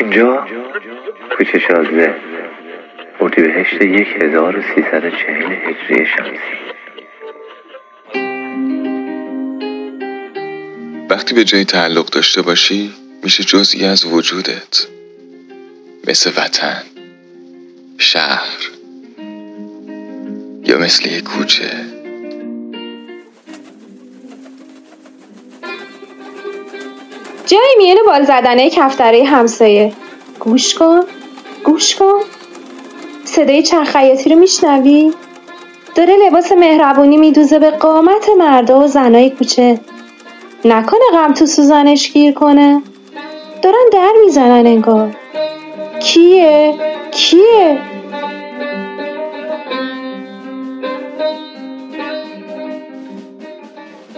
اینجا کوچه شازده اردیبهشت یک هزار و سیصد چهل هجری شمسی وقتی به جایی تعلق داشته باشی میشه جزئی از وجودت. مثل وطن شهر یا مثل یک کوچه. جایی میان بال زدنه کفتره همسایه. گوش کن گوش کن. صدای چرخ خیاطی رو میشنوی؟ داره لباس مهربونی میدوزه به قامت مردا و زنای کوچه. نکنه غم تو سوزنش گیر کنه. دارن در می‌زنن انگار. کیه؟ کیه؟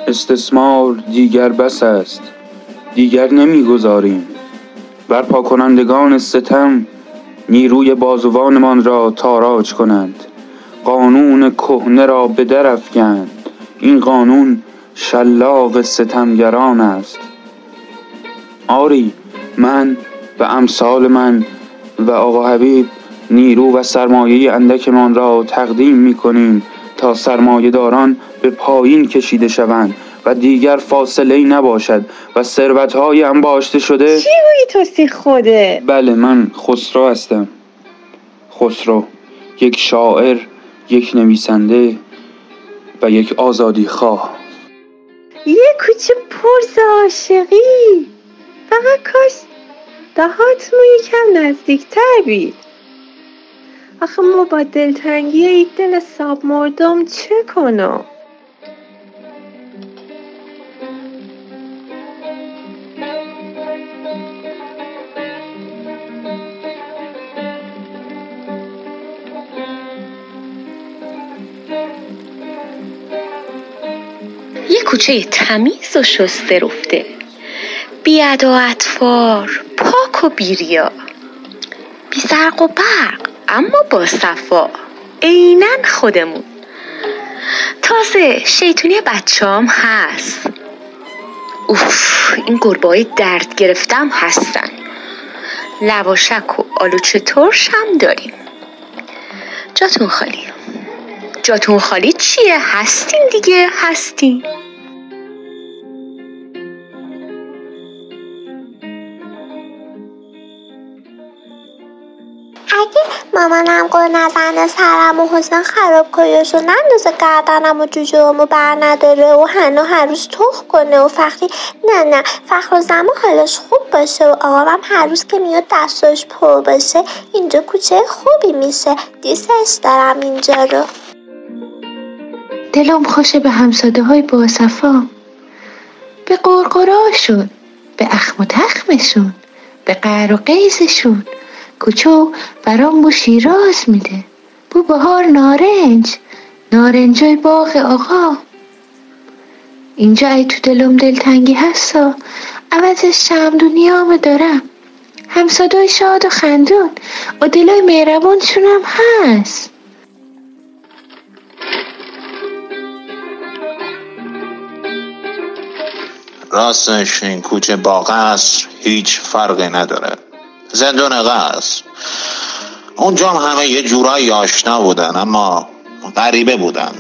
استثمار دیگر بس است. دیگر نمی‌گذاریم. بر پاکنندگان ستم نیروی بازوانمان را تاراج کنند. قانون کهنه را به این قانون شلاق ستمگران است. آری من و امثال من و آقا حبیب نیرو و سرمایه اندکمان را تقدیم می کنیم تا سرمایه داران به پایین کشیده شوند. و دیگر فاصله ای نباشد و ثروت های انباشته شده؟ چی تو توسی خوده؟ بله من خسرو هستم. خسرو یک شاعر یک نویسنده و یک آزادی خواه. یه کوچه پر عاشقی. فقط کاش دهات مو یکم نزدیکتر بید. آخه ما با دلتنگی یک دل ساب مردم چه کنم؟ یه کوچه تمیز و شسته رفته. بیاد و اطفار پاک و بیریا. بی زرق و برق اما با صفا. عینا خودمون. تازه شیطونی بچه‌ام هست. اوف این گربه درد گرفتم هستن. لواشک و آلو ترش هم داریم. جاتون خالی. جاتون خالی چیه؟ هستین دیگه هستین. مامانم گل نزنه سرم و حسن خراب کنیش و نندازه گردنم و جوجهامو بر نداره و هنو هر روز تخ کنه و فخری نه نه فخر و زمان حالش خوب باشه و آقام هر روز که میاد دستاش پر باشه اینجا کوچه خوبی میشه. دیستش دارم اینجا رو. دلم خوشه به همساده های باصفا به قرقراشون به اخم و تخمشون به قهر و قیزشون. کوچو برام بو شیراز میده. بو بهار نارنج نارنجای باغ آقا. اینجا ای تو دلم دلتنگی هستا عوضش دنیامو دارم. همسادای شاد و خندون و دلای مهربونشونم هست. راستش این کوچه با قصر هیچ فرقی نداره. زندون قصر اونجا همه یه جورایی آشنا بودن اما غریبه بودن.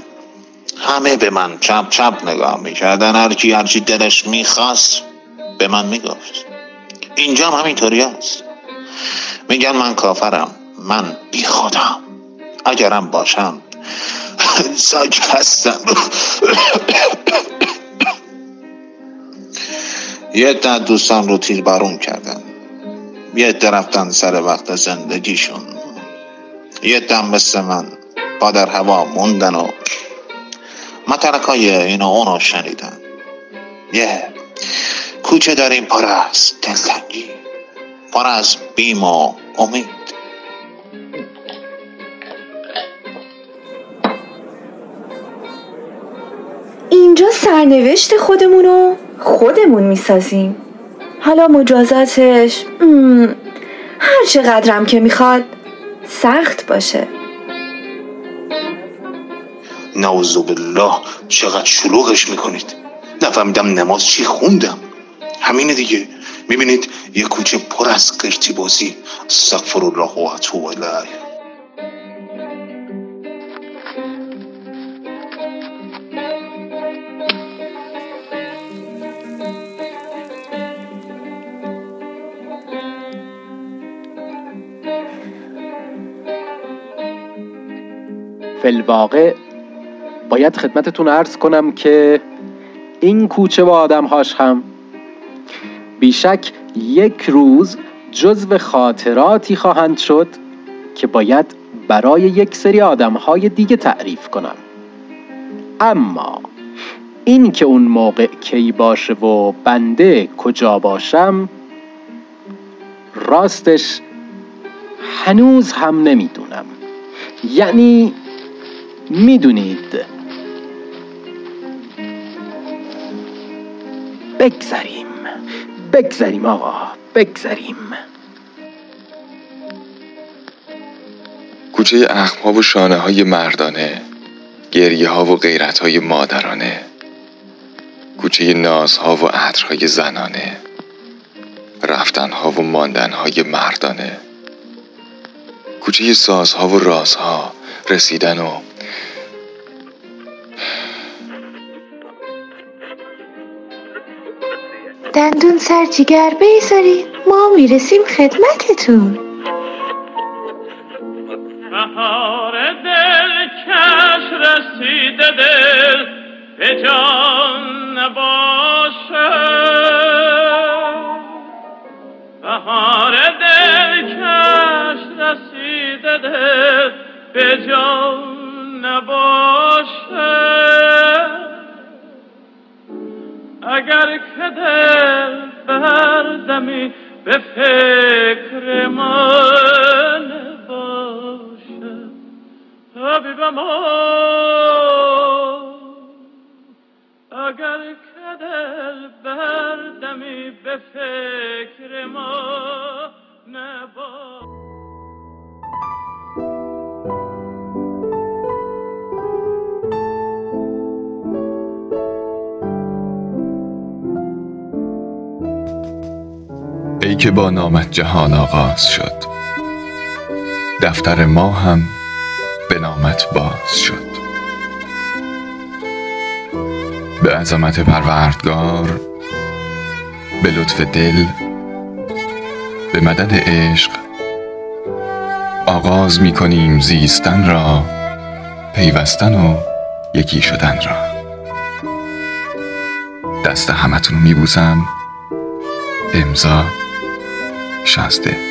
همه به من چپ چپ نگاه می‌کردن هر هرچی دلش می‌خواست به من می‌گفت. اینجا هم همینطوری است میگن من کافرم من بی خودم اگرم باشم ساک هستم. یه ده دوستان رو تیر بارون کردن. یه رفتن سر وقت زندگیشون. یه دم مثل من با در هوا موندن و مترک های اینو اونو شنیدن. یه کوچه داریم پر از دلتنگی پر از بیم و امید. اینجا سرنوشت خودمونو خودمون می‌سازیم. حالا مجازاتش هر چقدرم که می‌خواد سخت باشه. نعوذ بالله چقدر شلوغش می‌کنید. نفهمیدم نماز چی خوندم. همینه دیگه. می‌بینید یه کوچه پر از قرتی بازی استغفر الله و اتوب فلواقع باید خدمتتون عرض کنم که این کوچه و آدمهاش هم بیشک یک روز جزو خاطراتی خواهند شد که باید برای یک سری آدمهای دیگه تعریف کنم. اما این که اون موقع کی باشه و بنده کجا باشم راستش هنوز هم نمی‌دونم. یعنی می‌دونید. بگذریم. بگذریم آقا. بگذریم. کوچه اخمها و شانه های مردانه گریه ها و غیرت های مادرانه کوچه نازها و عطرهای زنانه رفتنها و ماندنهای مردانه کوچه سازها و رازها رسیدن و دندون سر جیگر بیزارید ما می‌رسیم خدمتتون. بهار دلکش رسیده دل به جان نباشه. بهار دلکش رسیده دل به جان نباشه. اگر که دل بردمی به فکر من باشه حبیبم اگر که دل بردمی به فکر ما نباشه. ای که با نامت جهان آغاز شد. دفتر ما هم به نامت باز شد. به عظمت پروردگار به لطف دل به مدد عشق آغاز می کنیم زیستن را پیوستن و یکی شدن را. دست همتون رو میبوسم. امضا 6.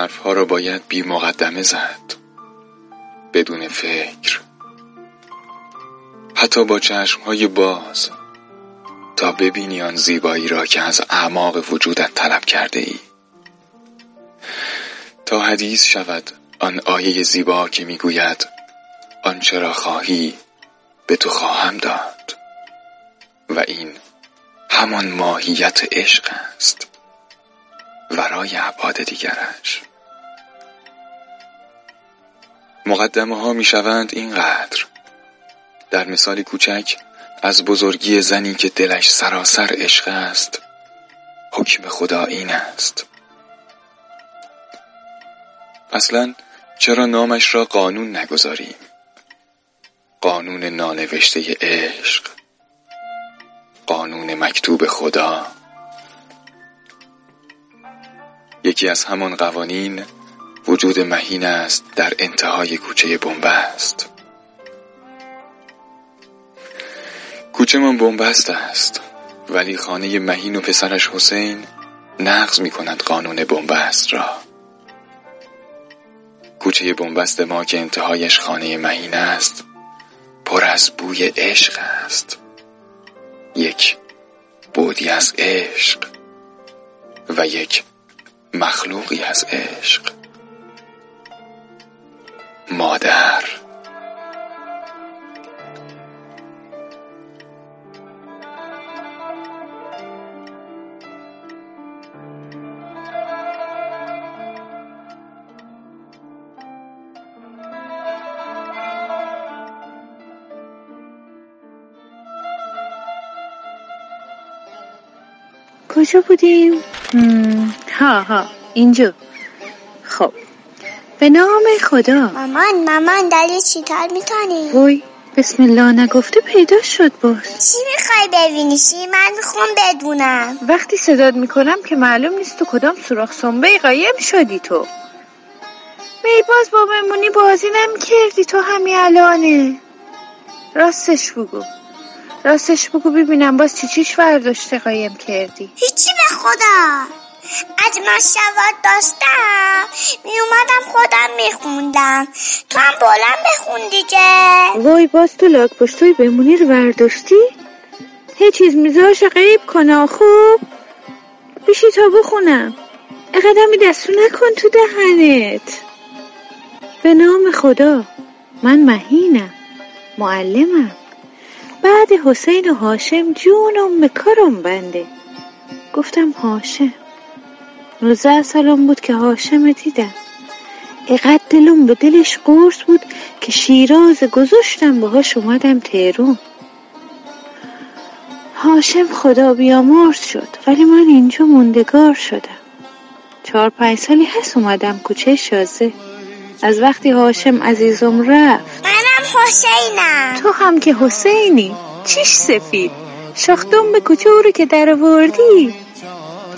حرفها را باید بی مقدمه زد. بدون فکر. حتی با چشمهای باز. تا ببینی آن زیبایی را که از اعماق وجودت طلب کرده ای تا حدیث شود آن آیه زیبا که می‌گوید آنچه را خواهی به تو خواهم داد. و این همان ماهیت عشق است. ورای ابعاد دیگرش. مقدمه ها می شوند اینقدر. در مثالی کوچک از بزرگی زنی که دلش سراسر عشق است حکم خدا این است. اصلا چرا نامش را قانون نگذاریم؟ قانون نانوشته عشق قانون مکتوب خدا. یکی از همان قوانین وجود مهین است در انتهای کوچه بنبست. کوچه من بنبست است ولی خانه مهین و پسرش حسین نقض می کند قانون بنبست را. کوچه بنبست ما که انتهایش خانه مهین است پر از بوی عشق است. یک بودی از عشق و یک مخلوقی از عشق. مادر. کجا بودیم؟ ها ها اینجا. خب. به نام خدا. مامان مامان داری چیکار می‌کنی؟ وای بسم الله نگفته پیدا شد باز. چی می‌خوای ببینی؟ چی؟ من می‌خوام بدونم. وقتی صداد می‌کنم که معلوم نیست تو کدام سوراخ سنبه قایم شدی تو. می باز با ممونی بازی نمی‌کردی تو همین الانه. راستش بگو. راستش بگو ببینم باز چی چیش برداشته قایم کردی. هیچی به خدا. از من سواد داشتم. میومدم خودم میخوندم. تو هم بلند بخون دیگه. وای باز تو لاک پشتوی بمونی رو برداشتی؟ هیچ چیز میزاش غیب کنه خوب بیشی تا بخونم. اقدمی دستو نکن تو دهنت. به نام خدا من مهینم معلمم. بعد حسین و هاشم جونم به کارم بنده. گفتم هاشم. نوزده سالم بود که هاشم دیدم. اقد دلم به دلش قرص بود که شیراز گذاشتم باهاش اومدم تهرون هاشم خدا بیامرز شد ولی من اینجا موندگار شدم. چهار پنج سالی هست اومدم کوچه شازه. از وقتی هاشم عزیزم رفت. منم حسینم. تو هم که حسینی. چیش سفید؟ شاختم به کوچه او رو که در آوردی؟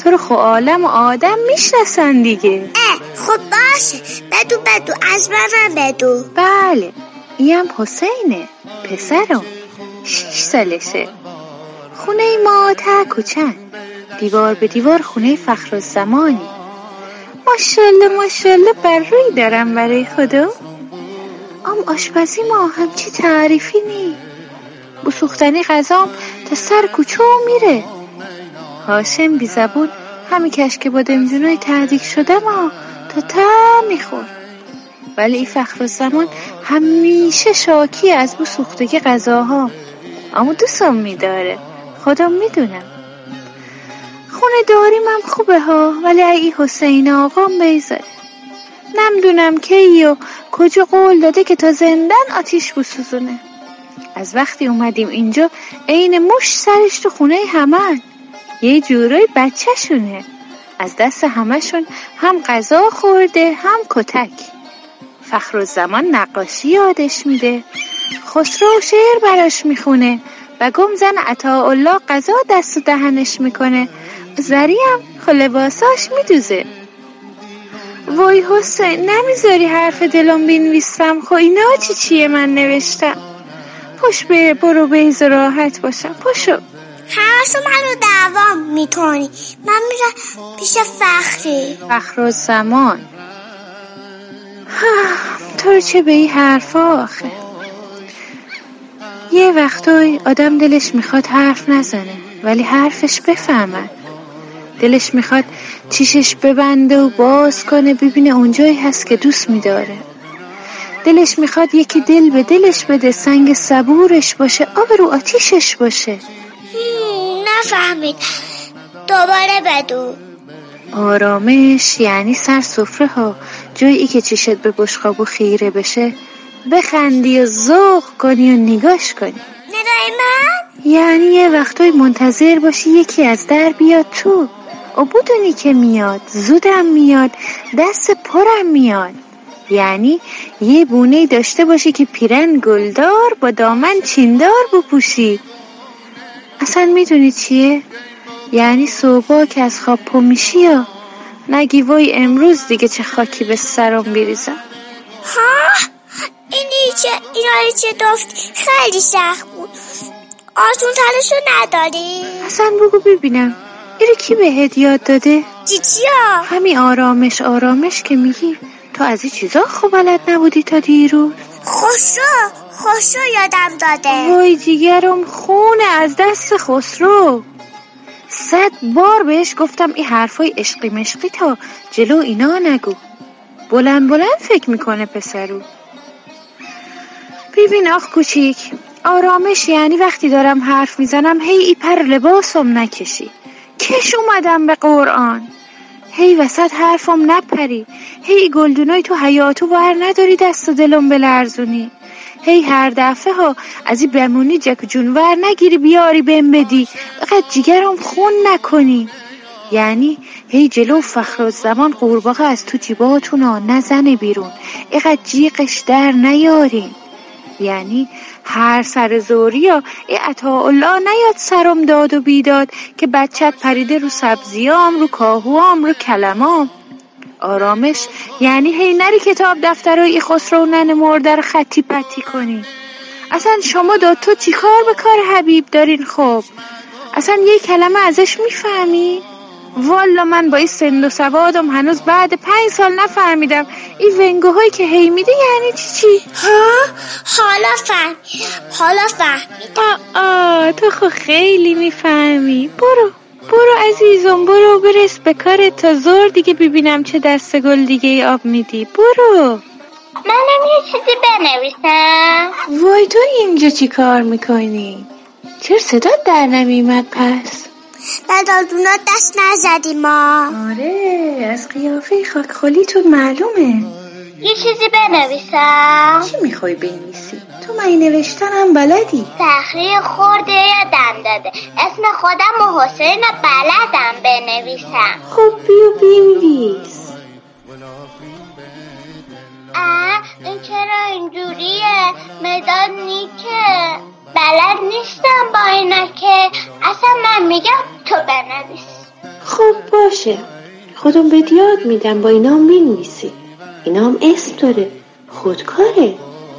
تو رو خو عالم و آدم می‌شناسن دیگه. اه خب باشه. بدو بدو. از من بدو. بله. ایم حسینه پسرم. شیش سالشه. خونه ما ته کوچن. دیوار به دیوار خونه فخر زمانی ماشالله ماشالله بر روی دارم برای خدا. ام آشپزی ما همچی تعریفی نی. بو سوختنی غذام تا سر کوچه میره. هاشم بی زبون همین کشک با دمجونای تعدیق شده ما تا تا میخور ولی این فخر زمان همیشه شاکی از بو سوختگی غذاها. اما دوستم میداره. خودم می‌دونم. خونه داریم هم خوبه ها ولی ای حسین آقام بیزاره نمی‌دونم کی و کجا قول داده که تا زندن آتیش بسوزونه. از وقتی اومدیم اینجا عین مش سرش تو خونه همن یه جورای بچه شونه از دست همشون هم غذا خورده هم کتک. فخر و زمان نقاشی یادش میده. خسرو شعر براش می‌خونه و گم زن عطاالله غذا دست و دهنش می‌کنه. زری هم خو لباساش میدوزه. وای حسین نمی‌ذاری حرف دلم بینویسم خو اینا چی چیه من نوشتم؟ پش برو بیز راحت باشم. پشو. همسو منو دوام می‌کنی. من میرم پیش فخری. فخر زمان. تو رو چه به این حرفا آخه. یه وقتای آدم دلش می‌خواد حرف نزنه ولی حرفش بفهمن دلش می‌خواد چیشش ببنده و باز کنه ببینه اونجایی هست که دوست میداره. دلش می‌خواد یکی دل به دلش بده سنگ صبورش باشه آب رو آتیشش باشه. نفهمید. دوباره بدو. آرامش یعنی سر سفره ها. جایی که چشت به بشقابو خیره بشه. بخندی و ذوق کنی و نگاش کنی. ندای من؟ یعنی یه وقتای منتظر باشی یکی از در بیاد تو. و بدونی که میاد. زودم میاد. دست پرم میاد. یعنی یه بونه داشته باشی که پیرن گلدار با دامن چیندار بپوشی. اصلا می‌دونی چیه؟ یعنی صبح که از خواب پا میشی یا نگی وای امروز دیگه چه خاکی به سرم بریزم؟ ها؟ اینی چه اینا چه دفت خیلی سخت بود. آسون تلشو نداری؟ اصلا بگو ببینم. اینو کی بهت یاد داده؟ چیا همین آرامش آرامش که میگی. تو از این چیزا خوب بلد نبودی تا دیروز. خوشو خوشو یادم داده. وای جیگرم خونه از دست خسرو. صد بار بهش گفتم این حرفای عشقی مشقی تا جلو اینا نگو. بلند بلند فکر می‌کنه پسرو. ببین آخ کوچیک آرامش یعنی وقتی دارم حرف می‌زنم هی ای پر لباسم نکشی. کش اومدم به قرآن. هی وسط حرفم نپری. هی گلدونای تو حیاتو ور نداری دست و دلم بلرزونی. هی هر دفعه ها از این بمونی جک جون ور نگیری بیاری بهم بدی. فقط جیگرم خون نکنی. یعنی هی جلو فخر زمان قورباغه از تو جیباتون ها نزنه بیرون. اینقدر جیغش در نیارین یعنی هر سر زوری ای الله نیاد سرم داد و بیداد که بچت پریده رو سبزیام رو کاهوام رو کلمام. آرامش یعنی هی نری کتاب دفتر و ای خسرو نن مرده رو خطی پتی کنی. اصلا شما داد تو چی کار به کار حبیب دارین خب؟ اصلا یه کلمه ازش می‌فهمی؟ والا من با این سند و سوادم هنوز بعد پنج سال نفهمیدم. این ونگوهایی که هی میده یعنی چی چی؟ ها؟ حالا فهم حالا فهمیدم. آه تو خو خیلی می‌فهمی. برو برو عزیزم برو برس به کارت تا زور دیگه ببینم چه دست گل دیگه ای آب میدی. برو. منم یه چیزی بنویسم. وای تو اینجا چی کار می‌کنی؟ چرا صدات در نمیمد پس؟ به دادونات دست نزدیم ما. آره از قیافه خاکخالی تو معلومه. یه چیزی بنویسم. چی می‌خوای بنویسی؟ تو من نوشتن هم بلدی. فخری خورده یادم داده؟ اسم خودم و حسین بلدم بنویسم. خب بیا بنویس. اه این چرا اینجوریه؟ مداد نیکه. بلد نیستم با اینا که اصلا من میگم تو بنویس. خب باشه. خودم بهت یاد میدم با اینا هم بنویسی اینا هم اسم داره. خودکاره.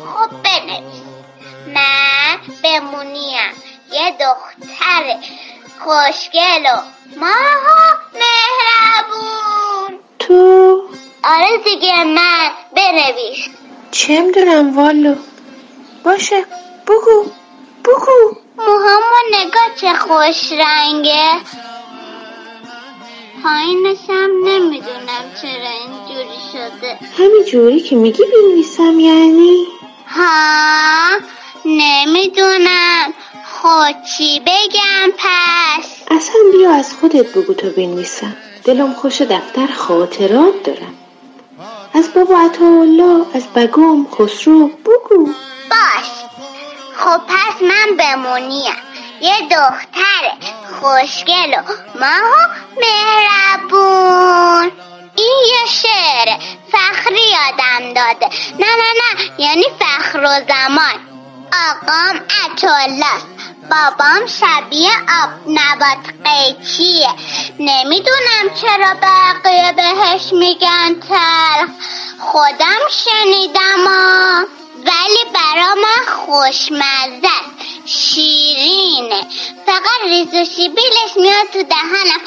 خب بنویس. من بمونیم. یه دختر خوشگل و ماها مهربون. تو؟ آره دیگه من بنویس. چه می‌دونم والا باشه. بگو. بگو. موهامو نگاه چه خوش رنگه؟ پایینش هم نمی‌دونم چرا اینجوری شده. همین جوری که میگی بنویسم یعنی؟ ها نمی‌دونم. خود چی بگم پس؟ اصلا بیا از خودت بگو تو بنویسم. دلم خوش دفتر خاطرات دارم از بابا عطاالله از بگم خسرو بگو. باش. خب پس من بمونیم یه دختر خوشگل و ماها مهربون. این یه شعر فخری یادم داده. نه نه نه یعنی فخر و زمان. آقام عطالله بابام شبیه آب نبات قیچیه. نمی‌دونم چرا بقیه بهش میگن تلخ. خودم شنیدم آ ولی برا من خوشمزه است. شیرینه. فقط ریز و شیبیلش میاد تو دهنم.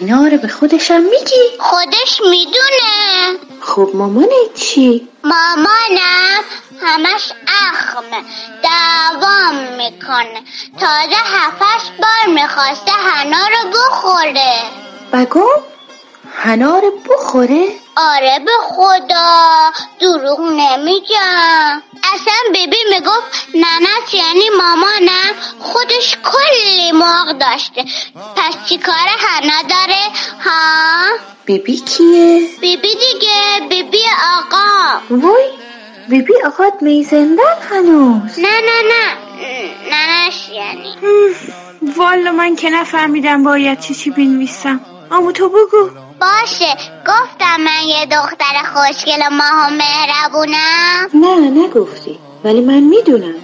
اینا رو به خودشم میگی؟ خودش می‌دونه. خب مامانت چی؟ مامانم همش اخمه. دوام می‌کنه. تازه هفتش بار می‌خواسته هنا رو بخوره. بگم هنا رو بخوره؟ آره به خدا دروغ نمیگم. اصلا بیبی می‌گفت ننت یعنی مامانم خودش کلی مرغ داشته. پس چی کار هنا داره؟ ها؟ بیبی کیه؟ بیبی دیگه بیبی آقا. وای بیبی آقاد میزندن هنوز. نه نه نه. ننش یعنی. والا من که نفهمیدم باید چی چی بنویسم. اما تو بگو. باشه گفتم من یه دختر خوشگل و ماه و مهربونم. نه نگفتی ولی من می‌دونم.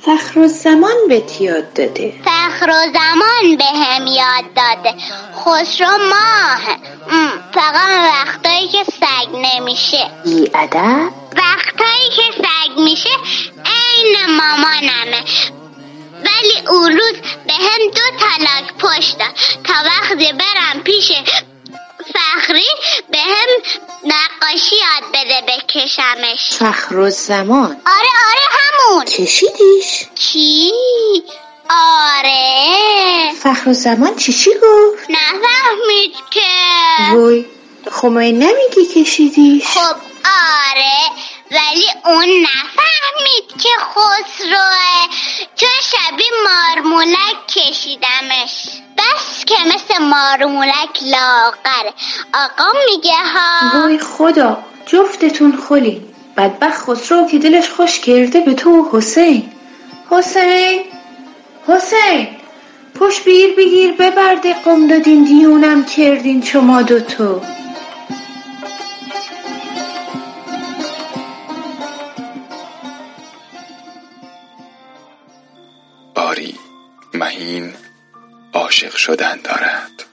فخر و زمان بهت یاد داده؟ فخر و زمان به هم یاد داده. خسرو ماه. ام، فقط وقتایی که سگ نمیشه. بی ادب؟ وقتایی که سگ میشه عین مامانمه. ولی اون روز به هم دو طلاق پشت تا وقتی برم پیش فخری به هم نقاشی یاد بده بکشمش. فخر و زمان. آره آره همون. کشیدیش؟ چی؟ آره. فخر و زمان چی چی گفت؟ نفهمید که. وای خب نمیگی کشیدیش؟ خب آره. ولی اون نفهمید که خسروه. چون شبیه مارمولک کشیدمش. بس که مثل مارمولک لاغره. آقا میگه ها. وای خدا جفتتون خلی بدبخت خسرو که دلش خوش کرده به تو حسین. حسین؟ حسین پشت بگیر بگیر ببرده قم دادین دیونم کردین شما دوتو شدن دارد.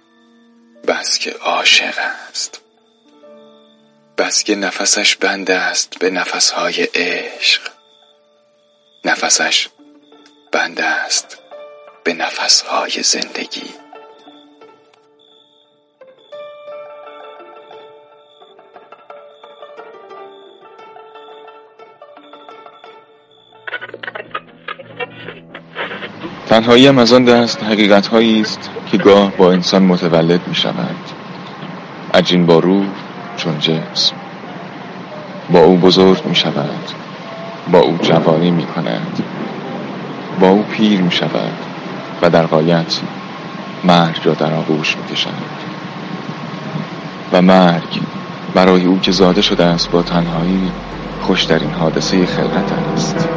بس که عاشق است. بس که نفسش بند است به نفسهای عشق. نفسش بند است به نفسهای زندگی. تنهایی هم از آن دست حقیقت هایی است. که گاه با انسان متولد می شود عجین با روح چون جسم. با او بزرگ می شود با او جوانی می کند با او پیر می شود و در قایت مرگ را در آغوش می کشد و مرگ برای او که زاده شده است با تنهایی خوشترین حادثه خلقت است.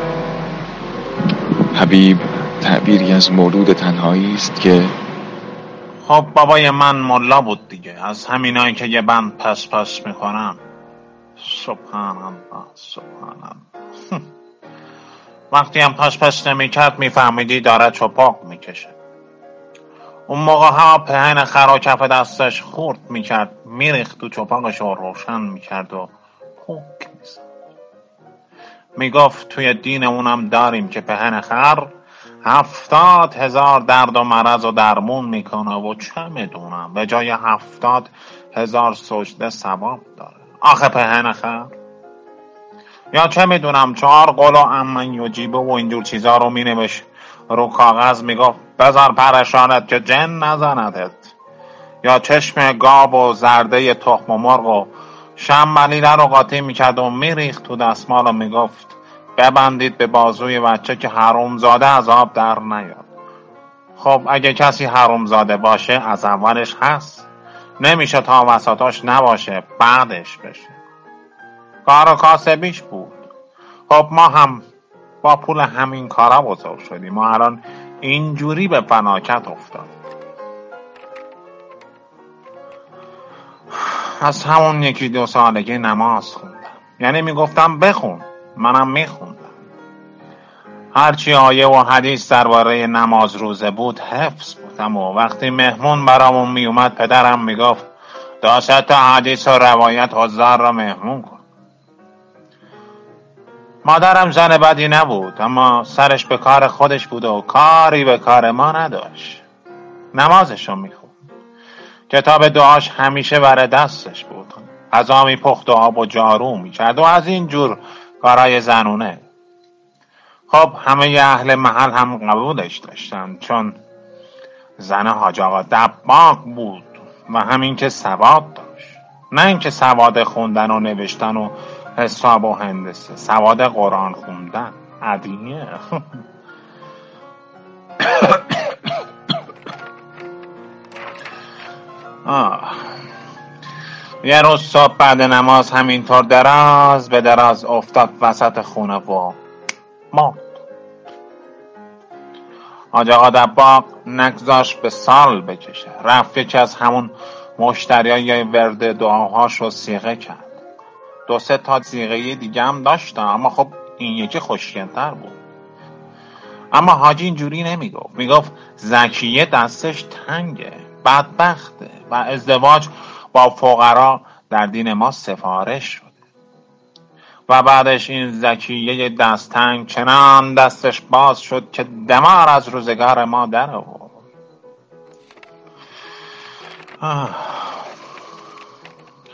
حبیب تعبیری از مولود تنهایی است که خب بابای من ملا بود دیگه. از همینایی که یه بند پس پس می‌کنن سبحان الله سبحان الله وقتی هم پس پس نمی‌کرد میفهمیدی داره چپاق می‌کشه. اون موقع ها پهن خرا کف دستش خورد می‌کرد. میریخت تو چپاقش رو روشن می‌کرد و خوک می‌زد. می‌گفت توی دینمونم داریم که پهن خر هفتاد هزار درد و مرض و درمون می‌کنه و چه می‌دونم؟ به جای هفتاد هزار سجده ثواب داره. آخه پهن خر. یا چه می‌دونم؟ چهار قلو امن یجیبه و اینجور چیزا رو مینوشت. رو کاغذ می‌گفت بذار پرشانت که جن نزندت. یا چشم گاب و زرده تخم و مرغ و شمبلیله رو قاطی می‌کرد و میریخت تو دستمال و می‌گفت ببندید به بازوی بچه که حرومزاده از آب در نیاد. خب اگه کسی حرومزاده باشه از اولش هست. نمیشه تا وسطاش نباشه بعدش بشه. کار و کاسبیش بود. خب ما هم با پول همین کارا بزرگ شدیم. ما الان اینجوری به فناکت افتاد از همون یکی دو سالگی نماز خوندم. یعنی می‌گفتم بخون منم میخوندم هرچی آیه و حدیث درباره نماز روزه بود حفظ بودم و وقتی مهمون برامون میومد پدرم می‌گفت سه تا حدیث و روایت حضار را مهمون کن. مادرم زن بدی نبود اما سرش به کار خودش بود و کاری به کار ما نداشت. نمازشو می‌خوند. کتاب دعاش همیشه بر دستش بود. غذا میپخت و آب و جارو می‌کرد و از این جور کارهای زنونه خب همه اهل محل هم قبولش داشتن چون زن حاج آقا دباغ بود و همین که سواد داشت. نه اینکه سواد خوندن و نوشتن و حساب و هندسه سواد قرآن خوندن. عدیه. یه روز صبح بعد نماز همینطور دراز به دراز افتاد وسط خونه و مرد حاج آقا دباغ نگذاشت به سال بکشه. رفت یکی از همون مشتری ورد دعاهاش رو سیغه کرد. دو سه تا سیغه دیگه هم داشتم اما خب این یکی خوشگلتر بود. اما حاجی اینجوری نمی‌گفت. می‌گفت زکیه دستش تنگه بدبخته و ازدواج با فقرا در دین ما سفارش و بعدش این زکیه دست تنگ چنان دستش باز شد که دمار از روزگار ما در آورد.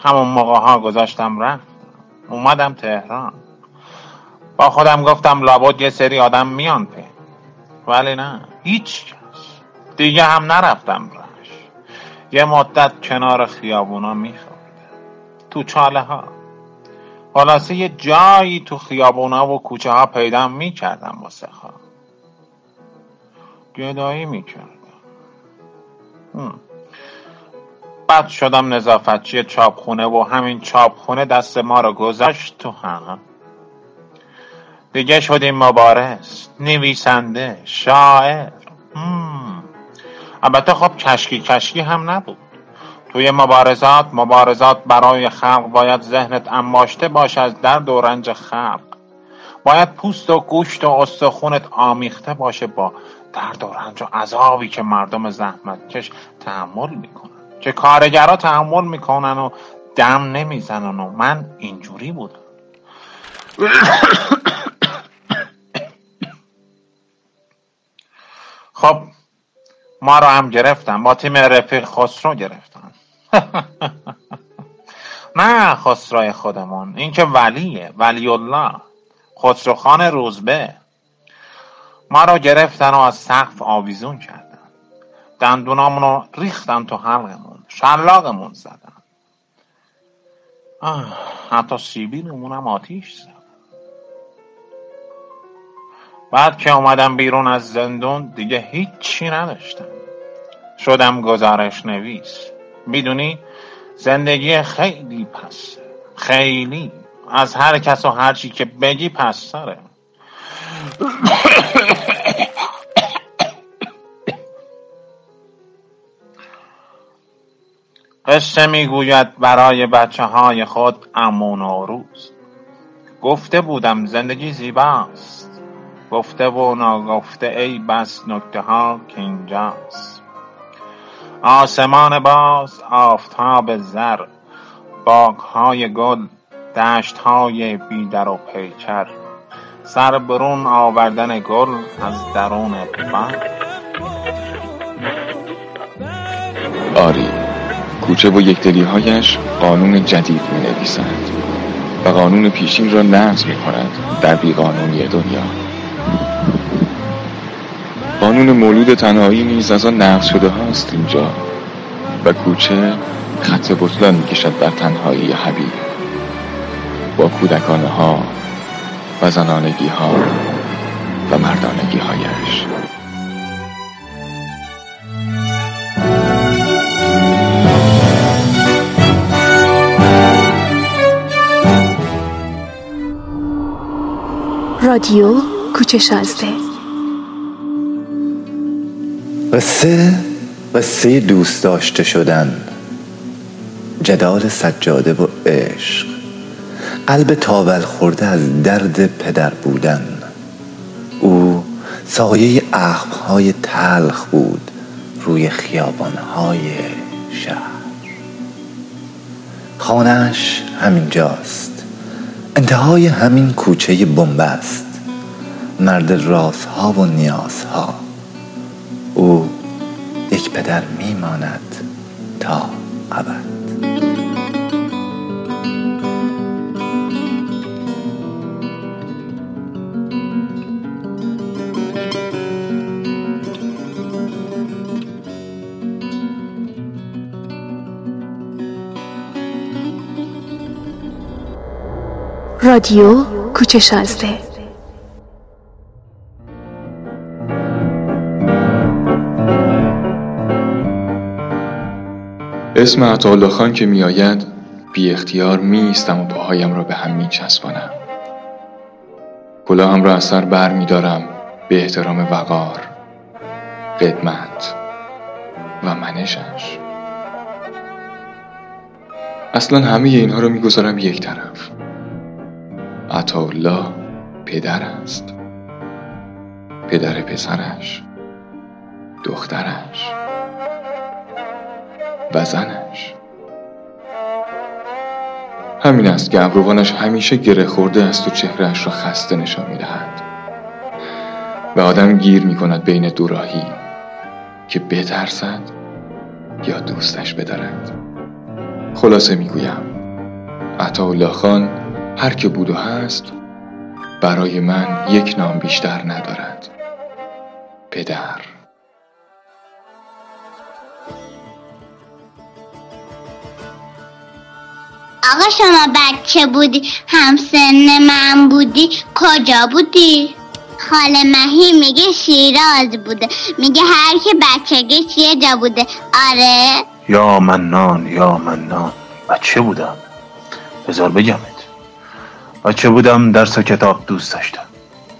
همون موقع ها گذاشتم رفتم. اومدم تهران. با خودم گفتم لابد یه سری آدم میان پی. ولی نه هیچ کس. دیگه هم نرفتم رش یه مدت کنار خیابونا میخوابیدم تو چاله ها. خلاصه یه جایی تو خیابونا و کوچه ها پیدا می‌کردم واسه خواب. گدایی می‌کردم. بعد شدم نظافتچی چاپخونه و همین چاپخونه دست ما رو گذاشت تو هم دیگه شدیم مبارز نویسنده شاعر. البته خب کشکی کشکی هم نبود. توی مبارزات مبارزات برای خلق باید ذهنت انباشته باشه از درد و رنج خلق. باید پوست و گوشت و استخونت آمیخته باشه با درد و رنج و عذابی که مردم زحمتکش تحمل می‌کنن. که کارگرا تحمل می‌کنن و دم نمی‌زنن و من اینجوری بودم. خب ما رو هم گرفتن با تیم رفیق خسرو گرفتن. نه خسروی خودمون. این که ولیه ولی الله خسرو خان روزبه. ما رو گرفتن و از سقف آویزون کردن. دندونامون رو ریختن تو حلقمون. شلاقمون زدن. آه، حتی سیبیلمون هم آتیش زد بعد که اومدم بیرون از زندون دیگه هیچی نداشتم. شدم گزارش نویس. می‌دونی؟ زندگی خیلی پسه خیلی. از هر کس و هر چی که بگی پستره قصه می‌گوید برای بچه های خود امون و روز. گفته بودم زندگی زیباست. گفته و ناگفته ای بس نکته ها که اینجاست. آسمان باز آفتاب زر باغ های گل دشت های بیدر و پیکر. سر برون آوردن گل از درون باغ آری کوچه و یکدلی هایش قانون جدید می نویسند و قانون پیشین را نقض می کند در بیقانونی دنیا. قانون مولود تنهایی نیز از آن نقض شده هاست اینجا. و کوچه خط بطلان می کشد بر تنهایی حبیب. با کودکانه ها و زنانگی ها و مردانگی هایش رادیو کوچه شازده. قصه قصه دوست داشته شدن. جدال سجاده و عشق. قلب تاول خورده از درد پدر بودن. او سایه اخمهای تلخ بود روی خیابانهای شهر. خانهش همینجاست. انتهای همین کوچه بنبست. مرد رازها و نیازها. او یک پدر میماند تا ابد. رادیو کوچه شازده اسم عطاالله خان که میآید بی اختیار می ایستم و پاهایم را به هم می چسبانم کلاهم را از سر بر می دارم به احترام وقار قدمت و منشش. اصلا همه اینها رو می‌گذارم یک طرف. عطاالله پدر است. پدر پسرش دخترش. و زنش همین است که ابروانش همیشه گره خورده است و چهرهش را خسته نشان می‌دهد. و آدم گیر می کند بین دوراهی که بترسد یا دوستش بدارد. خلاصه می‌گویم عطاالله خان هر که بود و هست برای من یک نام بیشتر ندارد. پدر. آقا شما بچه بودی همسن من بودی کجا بودی؟ خاله مهی میگه شیراز بوده میگه هر که بچگیش یه جا بوده. آره؟ یا منان یا منان. بچه بودم. بذار بگمت. بچه بودم درس و کتاب دوست داشتم.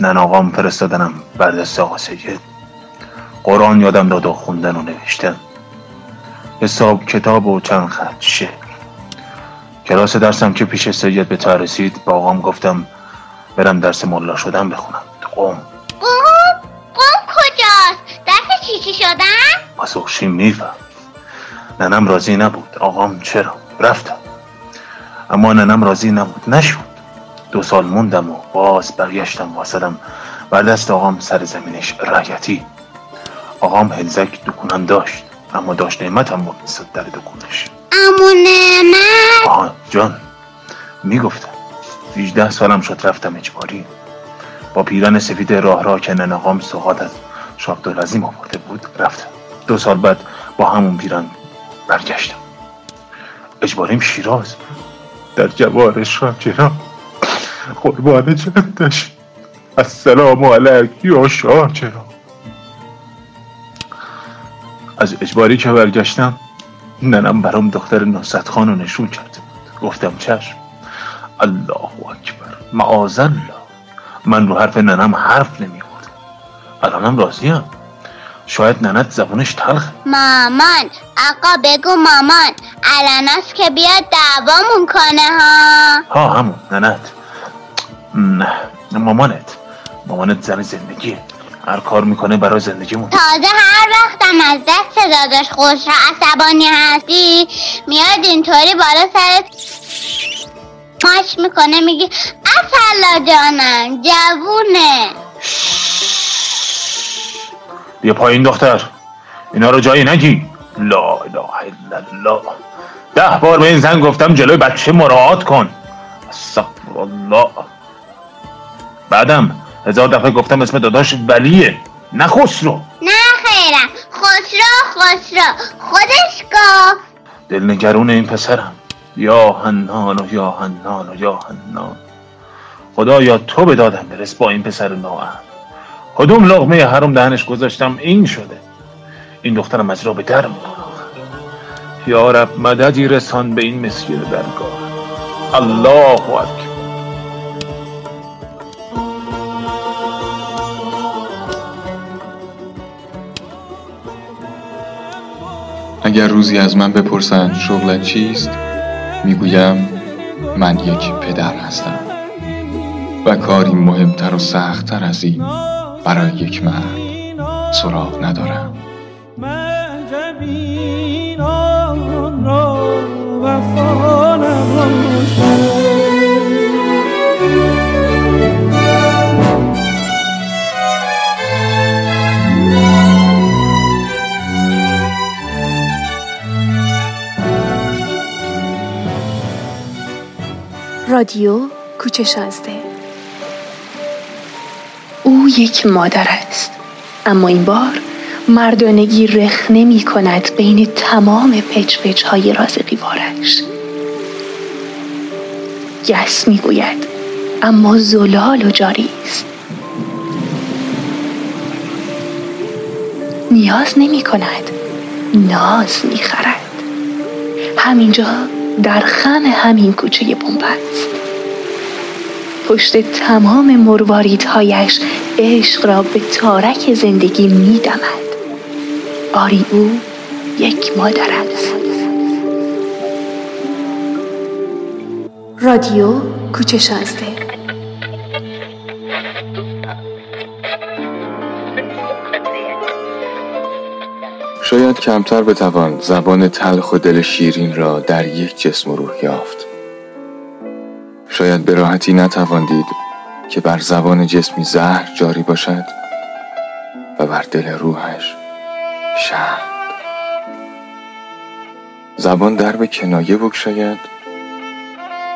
نن آقام فرستادنم بر دست آقا قرآن یادم داد و خوندن و نوشتن. حساب کتاب و چند خط شعر. کلاس درسم که پیش سید به تا رسید با آقام گفتم برم درس ملا شدن بخونم. قوم. قوم؟ قوم کجاست؟ دست چی چی شدن؟ پاسخشی میفهم ننم راضی نبود. آقام چرا؟ رفتم. اما ننم راضی نبود. نشد. دو سال موندم و باز برگشتم. واسدم بر دست آقام سر زمینش رایتی آقام هلزک دکونم داشت. اما داشت نعمت هم میستد در دکونش. امو نعمت؟ آه جان. می‌گفتم. 18 سالم شد رفتم اجباری. با پیرن سفید راه را که ننقام سوهاد از عظیم آورده بود رفتم. دو سال بعد با همون پیرن برگشتم. اجباریم شیراز. در جوار شاکران قربان جدش السلام علیک یا شاکران از اجباری که برگشتم ننم برام دختر نصرت خان رو نشون کرده بود. گفتم چشم. الله اکبر. معاذالله من رو حرف ننم حرف نمی الانم راضیم شاید ننت زبونش تلخ مامان آقا بگو مامان الان است که بیاد دعوامون کنه ها؟ ها همون. ننت. نه مامانت. مامانت زن زندگیه. هر کار می‌کنه برای زندگیمون. تازه هر وقتم از دست داداش خوش عصبانی هستی میاد اینطوری بالا سرت ماش می‌کنه میگی اصلا جانم جوونه بیا پایین دختر. اینا رو جایی نگی. لا اله الا الله. ده بار به این زن گفتم جلوی بچه مراعات کن. استغفر الله. بعدم هزار دفعه گفتم اسم داداش ولیه. نه خسرو. نه خیرم. خسرو خسرو. خودش گفت. دلنگرون این پسرم. یا هنان و یا هنان و یا هنان خدایا تو به دادم برس با این پسر نااهل. کدوم لغمه حرام دهنش گذاشتم؟ این شده. این دخترم از را به در یا رب مددی رسان به این مسکین درگاه. الله اکبر. اگر روزی از من بپرسند شغلت چیست می‌گویم من یک پدر هستم و کاری مهمتر و سختتر از این برای یک مرد سراغ ندارم. رادیو کوچه شازده. او یک مادر است. اما این بار مردانگی رخ نمی کند بین تمام پچ پچ های راز قیوارش گس می گوید اما زلال و جاری است. نیاز نمی کند ناز می خرد. همینجا در خم همین کوچه بومبت پشت تمام مرواریدهایش عشق را به تارک زندگی میدمد آری او یک مادر است. رادیو کوچه شازده. شاید کمتر بتوان زبان تلخ و دل شیرین را در یک جسم و روح یافت. شاید به راحتی نتوان دید که بر زبان جسمی زهر جاری باشد و بر دل روحش شهد زبان درب کنایه بگشاید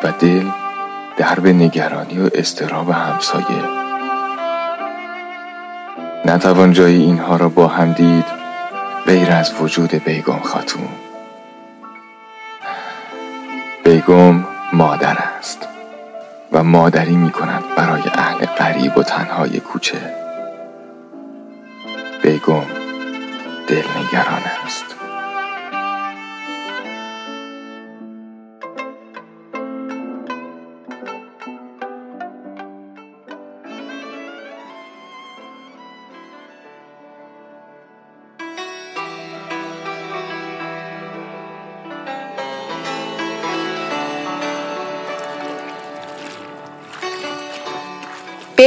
و دل درب نگرانی و استراب همسایه. نتوان جای اینها را با هم دید غیر از وجود بیگم خاتون. بیگم مادر است و مادری می کند برای اهل غریب و تنهای کوچه. بیگم دلنگران است.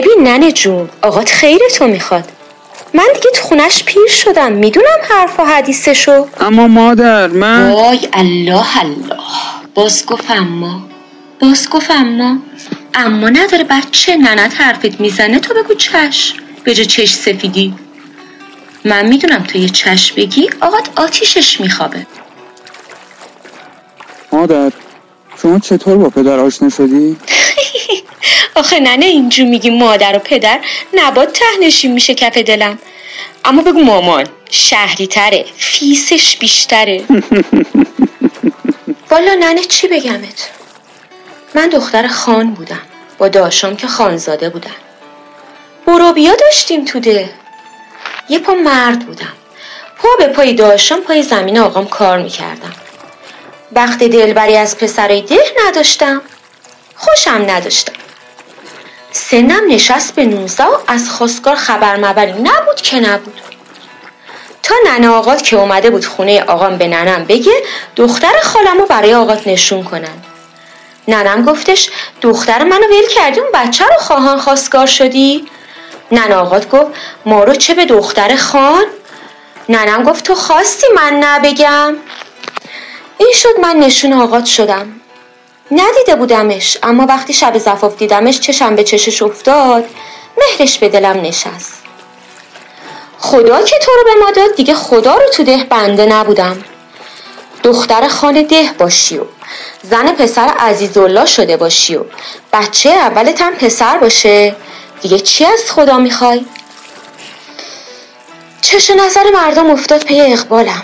ببین ننه جون آقات خیر تو می‌خواد. من دیگه تو خونش پیر شدم می‌دونم حرف و حدیثشو. اما مادر من وای الله الله. باز گفت اما. باز گفت اما. اما نداره بچه ننت حرفت می‌زنه تو بگو چش. به جا چش سفیدی. من می‌دونم تو یه چش بگی آقات آتیشش میخوابه. مادر شما چطور با پدر آشنا شدی؟ آخه ننه اینجور میگی مادر و پدر نباد تهنشین میشه کف دلم. اما بگو مامان شهری تره فیسش بیشتره. والا ننه چی بگمت؟ من دختر خان بودم با داشام که خانزاده بودن. بروبیا داشتیم تو ده. یه پا مرد بودم. پا به پای داشام پای زمین آقام کار می‌کردم. وقت دلبری از پسرای ده نداشتم. خوشم نداشتم. سنم نشست به نوزده و از خواستگار خبر مبری نبود که نبود. تا ننه آقات که اومده بود خونه آقام به ننم بگه دختر خالمو برای آقات نشون کنن. ننم گفتش دختر منو ول کردی اون بچه رو خواهان خواستگار شدی؟ ننه آقات گفت ما رو چه به دختر خان؟ ننم گفت تو خواستی من نبگم؟ این شد من نشون آقات شدم. ندیده بودمش اما وقتی شب زفاف دیدمش چشم به چشش افتاد مهرش به دلم نشست. خدا که تو رو به ما داد دیگه خدا رو تو ده بنده نبودم. دختر خانه ده باشی و زن پسر عزیزالله شده باشی و بچه اولت هم پسر باشه. دیگه چی از خدا می‌خوای؟ چش نظر مردم افتاد پی اقبالم.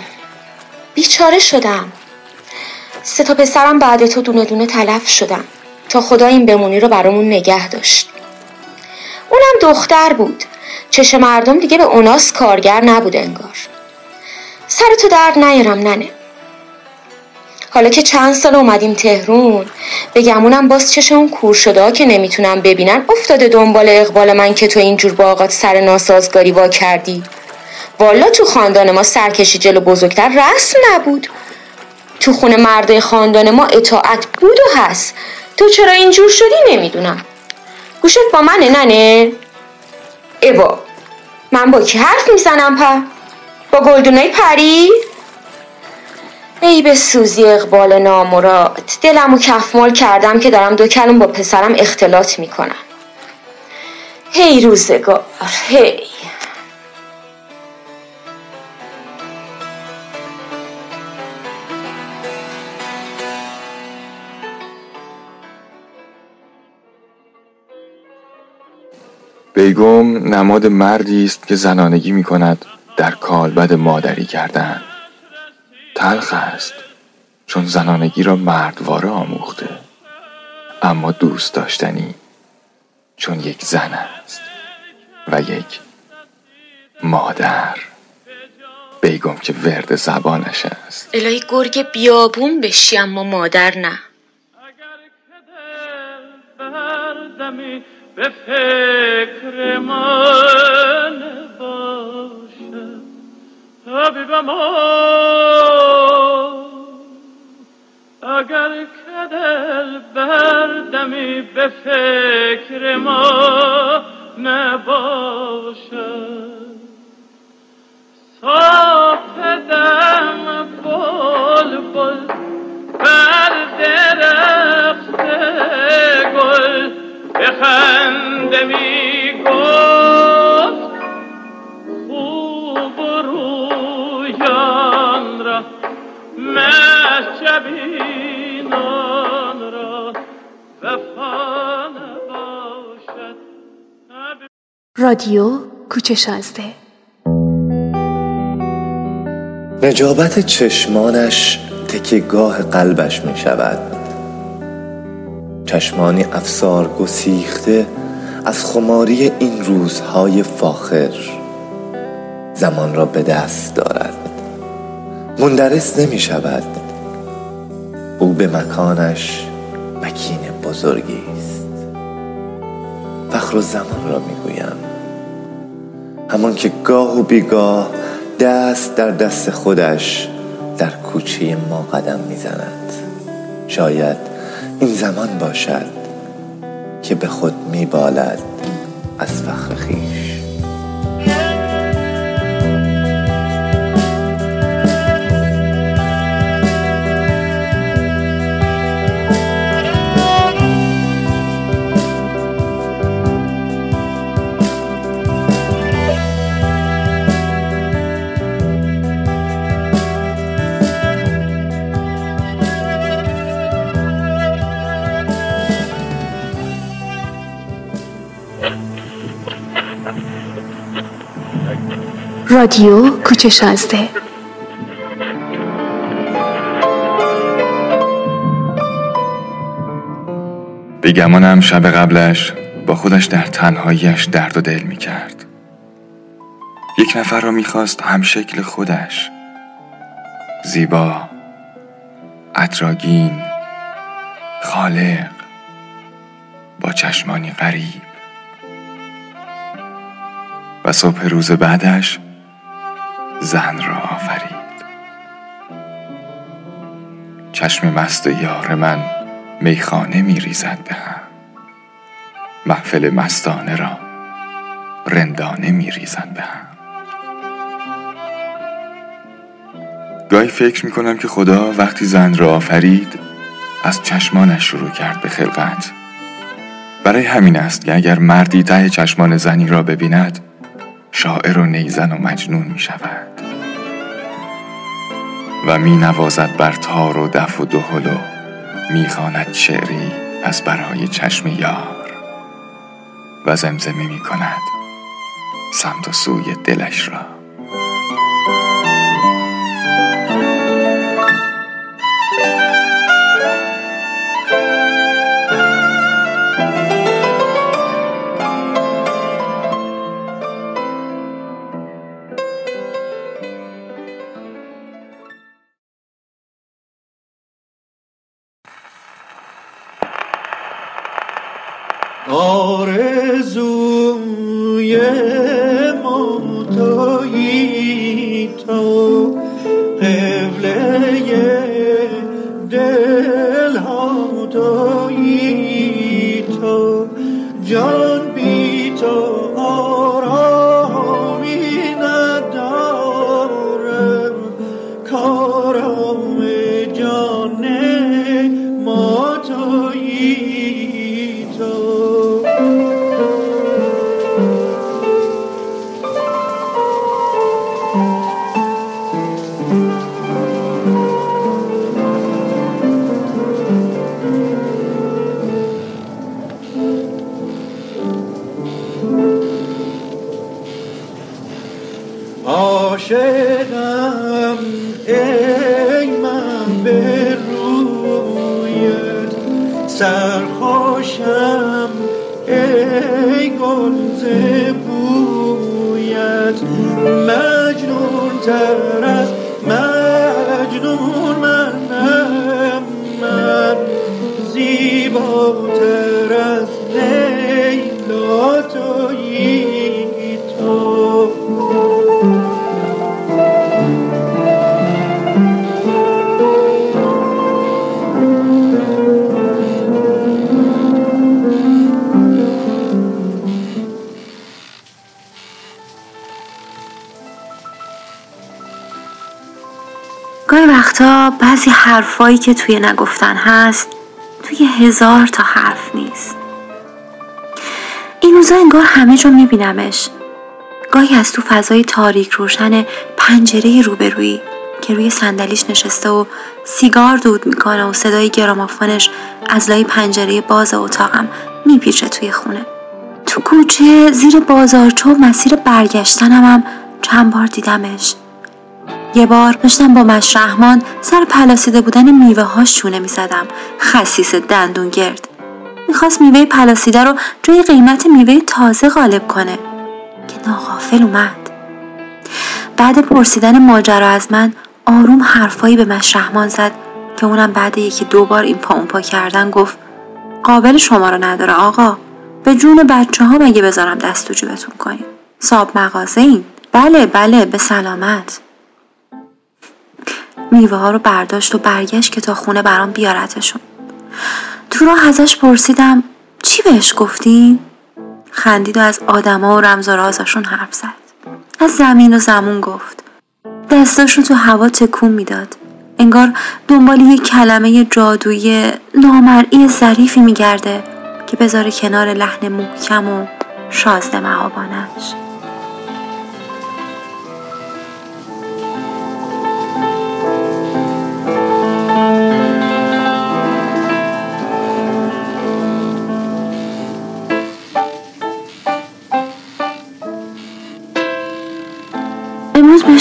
بیچاره شدم. سه تا پسرم بعد تو دونه دونه تلف شدن تا خدا این بمونی رو برامون نگه داشت. اونم دختر بود. چش مردم دیگه به اوناس کارگر نبود انگار. سر تو درد نیارم ننه. حالا که چند سال اومدیم تهرون بگمونم باز چش اون کور شده ها که نمی‌تونم ببینن. افتاده دنبال اقبال من که تو اینجور با آقات سر ناسازگاری وا کردی. والا تو خاندان ما سرکشی جلو بزرگتر رسم نبود. تو خونه مرده خاندان ما اطاعت بود و هست. تو چرا اینجور شدی نمی‌دونم. گوشت با منه ننه؟ ایوا من با کی حرف می‌زنم په با گلدونای پری؟ ای به سوزی اقبال نامراد دلم و کفمال کردم که دارم دو کلم با پسرم اختلاط می‌کنم. هی روزگار هی. بیگم نماد مردی است که زنانگی می کند در کالبد مادری کردن. تلخ است چون زنانگی را مردواره آموخته. اما دوست داشتنی چون یک زن است و یک مادر. بیگم که ورد زبانش است. الهی گرگ بیابون بشی اما مادر نه. بردمی به فکر من باشه. حبیبم اگر که دل بردمی به فکر ما نباشد صاف دم بل بل بر درخت گل بخنده می گفت خوب رویان را مهجبینان را وفا نباشد. رادیو کوچه شازده نجابت چشمانش تکیگاه قلبش می شود چشمانی افسار گسیخته از خماری این روزهای فاخر زمان را به دست دارد. مندرس نمی شود. او به مکانش مکین بزرگی است. فخر و زمان را می گویم. همان که گاه و بیگاه دست در دست خودش در کوچه ما قدم می‌زند شاید این زمان باشد که به خود میبالد از فخر خیش. رادیو کوچه شازده بیگمانم شب قبلش با خودش در تنهاییش درد و دل می کرد یک نفر را می‌خواست هم شکل خودش. زیبا اطراگین خالق با چشمانی غریب. و صبح روز بعدش زن را آفرید. چشم مست یار من میخانه میریزد به هم محفل مستانه را رندانه میریزد به هم گاهی فکر می‌کنم که خدا وقتی زن را آفرید از چشمانش شروع کرد به خلقت. برای همین است که اگر مردی ته چشمان زنی را ببیند شاعر و نیزن و مجنون می شود و می نوازد بر تار و دف و دهل و می خواند شعری از برای چشم یار و زمزمه می کند سمت و سوی دلش را. وقتا بعضی حرفایی که توی نگفتن هست توی هزار تا حرف نیست. این روزا انگار همه جا میبینمش. گاهی از تو فضای تاریک روشن پنجره روبرویی که روی صندلیش نشسته و سیگار دود می‌کنه و صدای گرامافونش از لای پنجره باز اتاقم میپیچه توی خونه. تو کوچه زیر بازارچو مسیر برگشتنم هم چند بار دیدمش. یه بار داشتم با مشرحمان سر پلاسیده بودن میوه هاش چونه می‌زدم. خسیس دندون گرد. می‌خواست میوه پلاسیده رو جای قیمت میوه تازه غالب کنه. که ناغافل اومد. بعد پرسیدن ماجرا از من آروم حرفایی به مشرحمان زد که اونم بعد یکی دو بار این پا اون پا کردن گفت قابل شما رو نداره آقا. به جون بچه ها مگه بذارم دست تو جیبتون کنیم صاب مغازه این بله بله به سلامت. میوه ها رو برداشت و برگشت که تا خونه برام بیارتشون. تو راه ازش پرسیدم چی بهش گفتین؟ خندید و از آدما و رمز و رازشون حرف زد. از زمین و زمون گفت. دستاش رو تو هوا تکون می‌داد. انگار دنبال یه کلمه جادویی نامرئی ظریفی میگرده که بذاره کنار لحن محکم و شازده مهابانش.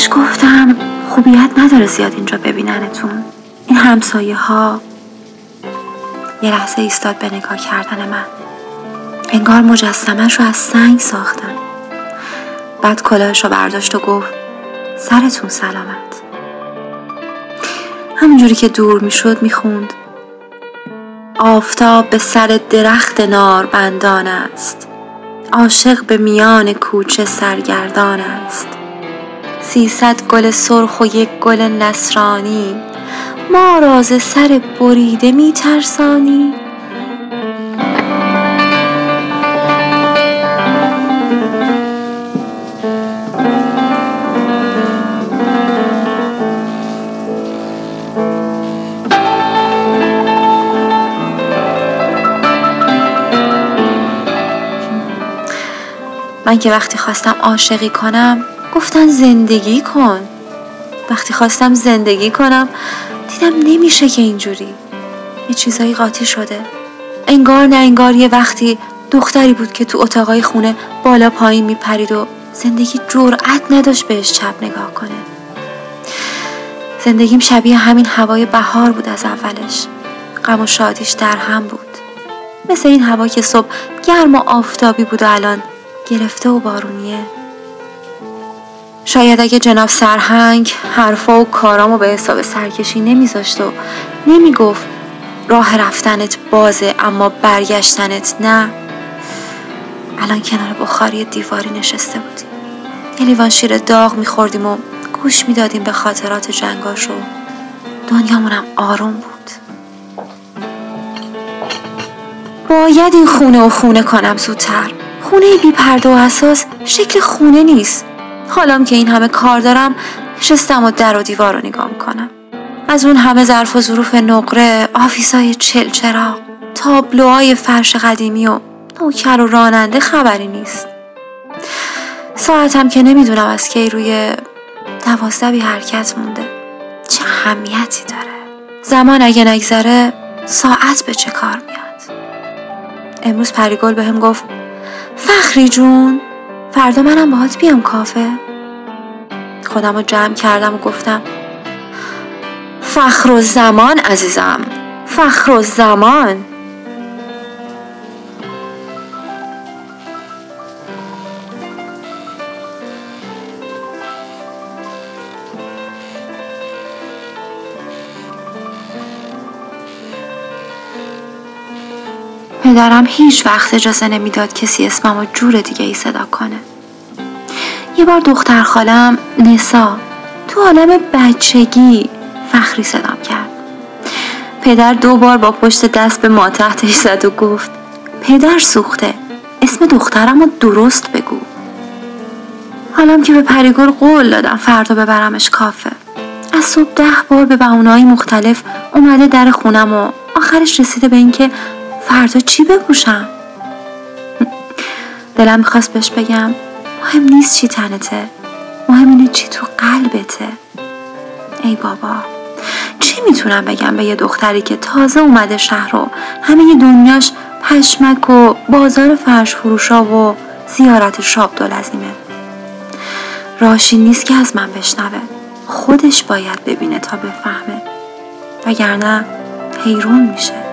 بهش گفتم خوبیت نداره زیاد اینجا ببیننتون. این همسایه ها یه لحظه ایستاد به نگاه کردن من. انگار مجسمش رو از سنگ ساختن. بعد کلاهش رو برداشت و گفت سرتون سلامت. همونجوری که دور می‌شد می‌خوند. آفتاب به سر درخت نار بندان است. عاشق به میان کوچه سرگردان است. سیصد گل سرخ و یک گل نصرانی ما را ز سر بریده می ترسانی. من که وقتی خواستم عاشقی کنم گفتن زندگی کن. وقتی خواستم زندگی کنم دیدم نمیشه که اینجوری. یه چیزایی قاطی شده. انگار نه انگار یه وقتی دختری بود که تو اتاقای خونه بالا پایین میپرید و زندگی جرأت نداشت بهش چپ نگاه کنه. زندگیم شبیه همین هوای بهار بود از اولش. غم و شادیش در هم بود. مثل این هوا که صبح گرم و آفتابی بود و الان گرفته و بارونیه. شاید اگه جناب سرهنگ حرفا و کارامو به حساب سرکشی نمیذاشت و نمی‌گفت راه رفتنت بازه اما برگشتنت نه. الان کنار بخاری دیواری نشسته بودیم. یه لیوان شیر داغ میخوردیم و گوش می‌دادیم به خاطرات جنگاش و دنیامونم آروم بود. باید این خونه و خونه کنم زودتر. خونه بی پرده و اساس شکل خونه نیست. حالام که این همه کار دارم نشستم و در و دیوار رو نگاه می‌کنم. از اون همه ظرف و ظروف نقره آفیسای چل چراغ تابلوهای فرش قدیمی و نوکر و راننده خبری نیست. ساعتم که نمی‌دونم از کی روی دوازده حرکت مونده. چه اهمیتی داره؟ زمان اگه نگذره ساعت به چه کار میاد؟ امروز پریگل بهم گفت فخری جون؟ فردا منم باهات بیام کافه. خودم رو جمع کردم و گفتم فخر و زمان عزیزم فخر و زمان. پدرم هیچ وقت اجازه نمی‌داد کسی اسمم جور دیگه ای صدا کنه. یه بار دختر خالم نسا تو عالم بچگی فخری صدام کرد. پدر دو بار با پشت دست به ما تحتش زد و گفت پدر سوخته اسم دخترم رو درست بگو. حالم که به پریگل قول دادم فردا ببرمش کافه. از صبح ده بار به بهونه‌های مختلف اومده در خونم و آخرش رسیده به اینکه فردا چی بپوشم؟ دلم می‌خواست بهش بگم مهم نیست چی تنته مهم اینه چی تو قلبته. ای بابا چی می‌تونم بگم به یه دختری که تازه اومده شهر و همه دنیاش پشمک و بازار فرش فروشا و زیارت شاب دولزیمه راشی نیست که از من بشنوه. خودش باید ببینه تا بفهمه. وگرنه حیرون میشه.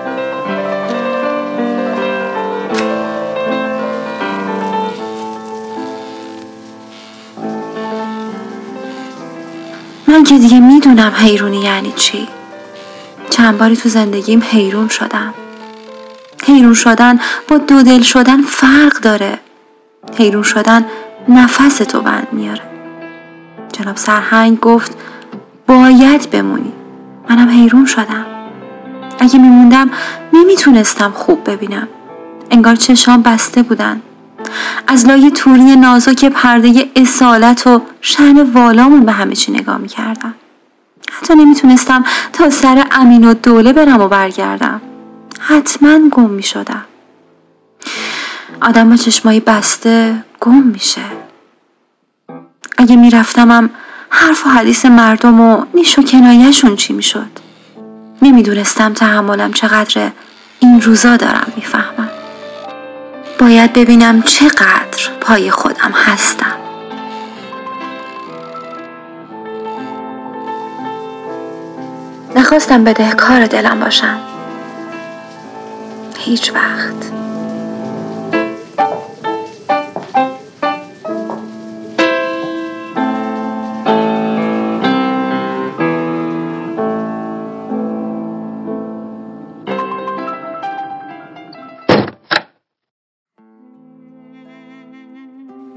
من که دیگه می‌دونم حیرونی یعنی چی. چند باری تو زندگیم حیرون شدم. حیرون شدن با دو دل شدن فرق داره. حیرون شدن نفس تو بند میاره. جناب سرهنگ گفت باید بمونی. منم حیرون شدم. اگه میموندم نمی‌تونستم خوب ببینم. انگار چشام بسته بودن. از لای توری نازک پرده اصالت و شن والامون به همه چی نگاه می‌کردم. حتی نمی‌تونستم تا سر امین و دوله برم و برگردم. حتما گم می‌شدم. آدم با چشمایی بسته گم میشه. اگه میرفتمم حرف و حدیث مردم و نیش و کنایهشون چی می‌شد؟ نمی‌دونستم تحملم چقدر این روزا دارم می‌فهمم. باید ببینم چقدر پای خودم هستم. نخواستم بدهکار دلم باشم. هیچ وقت.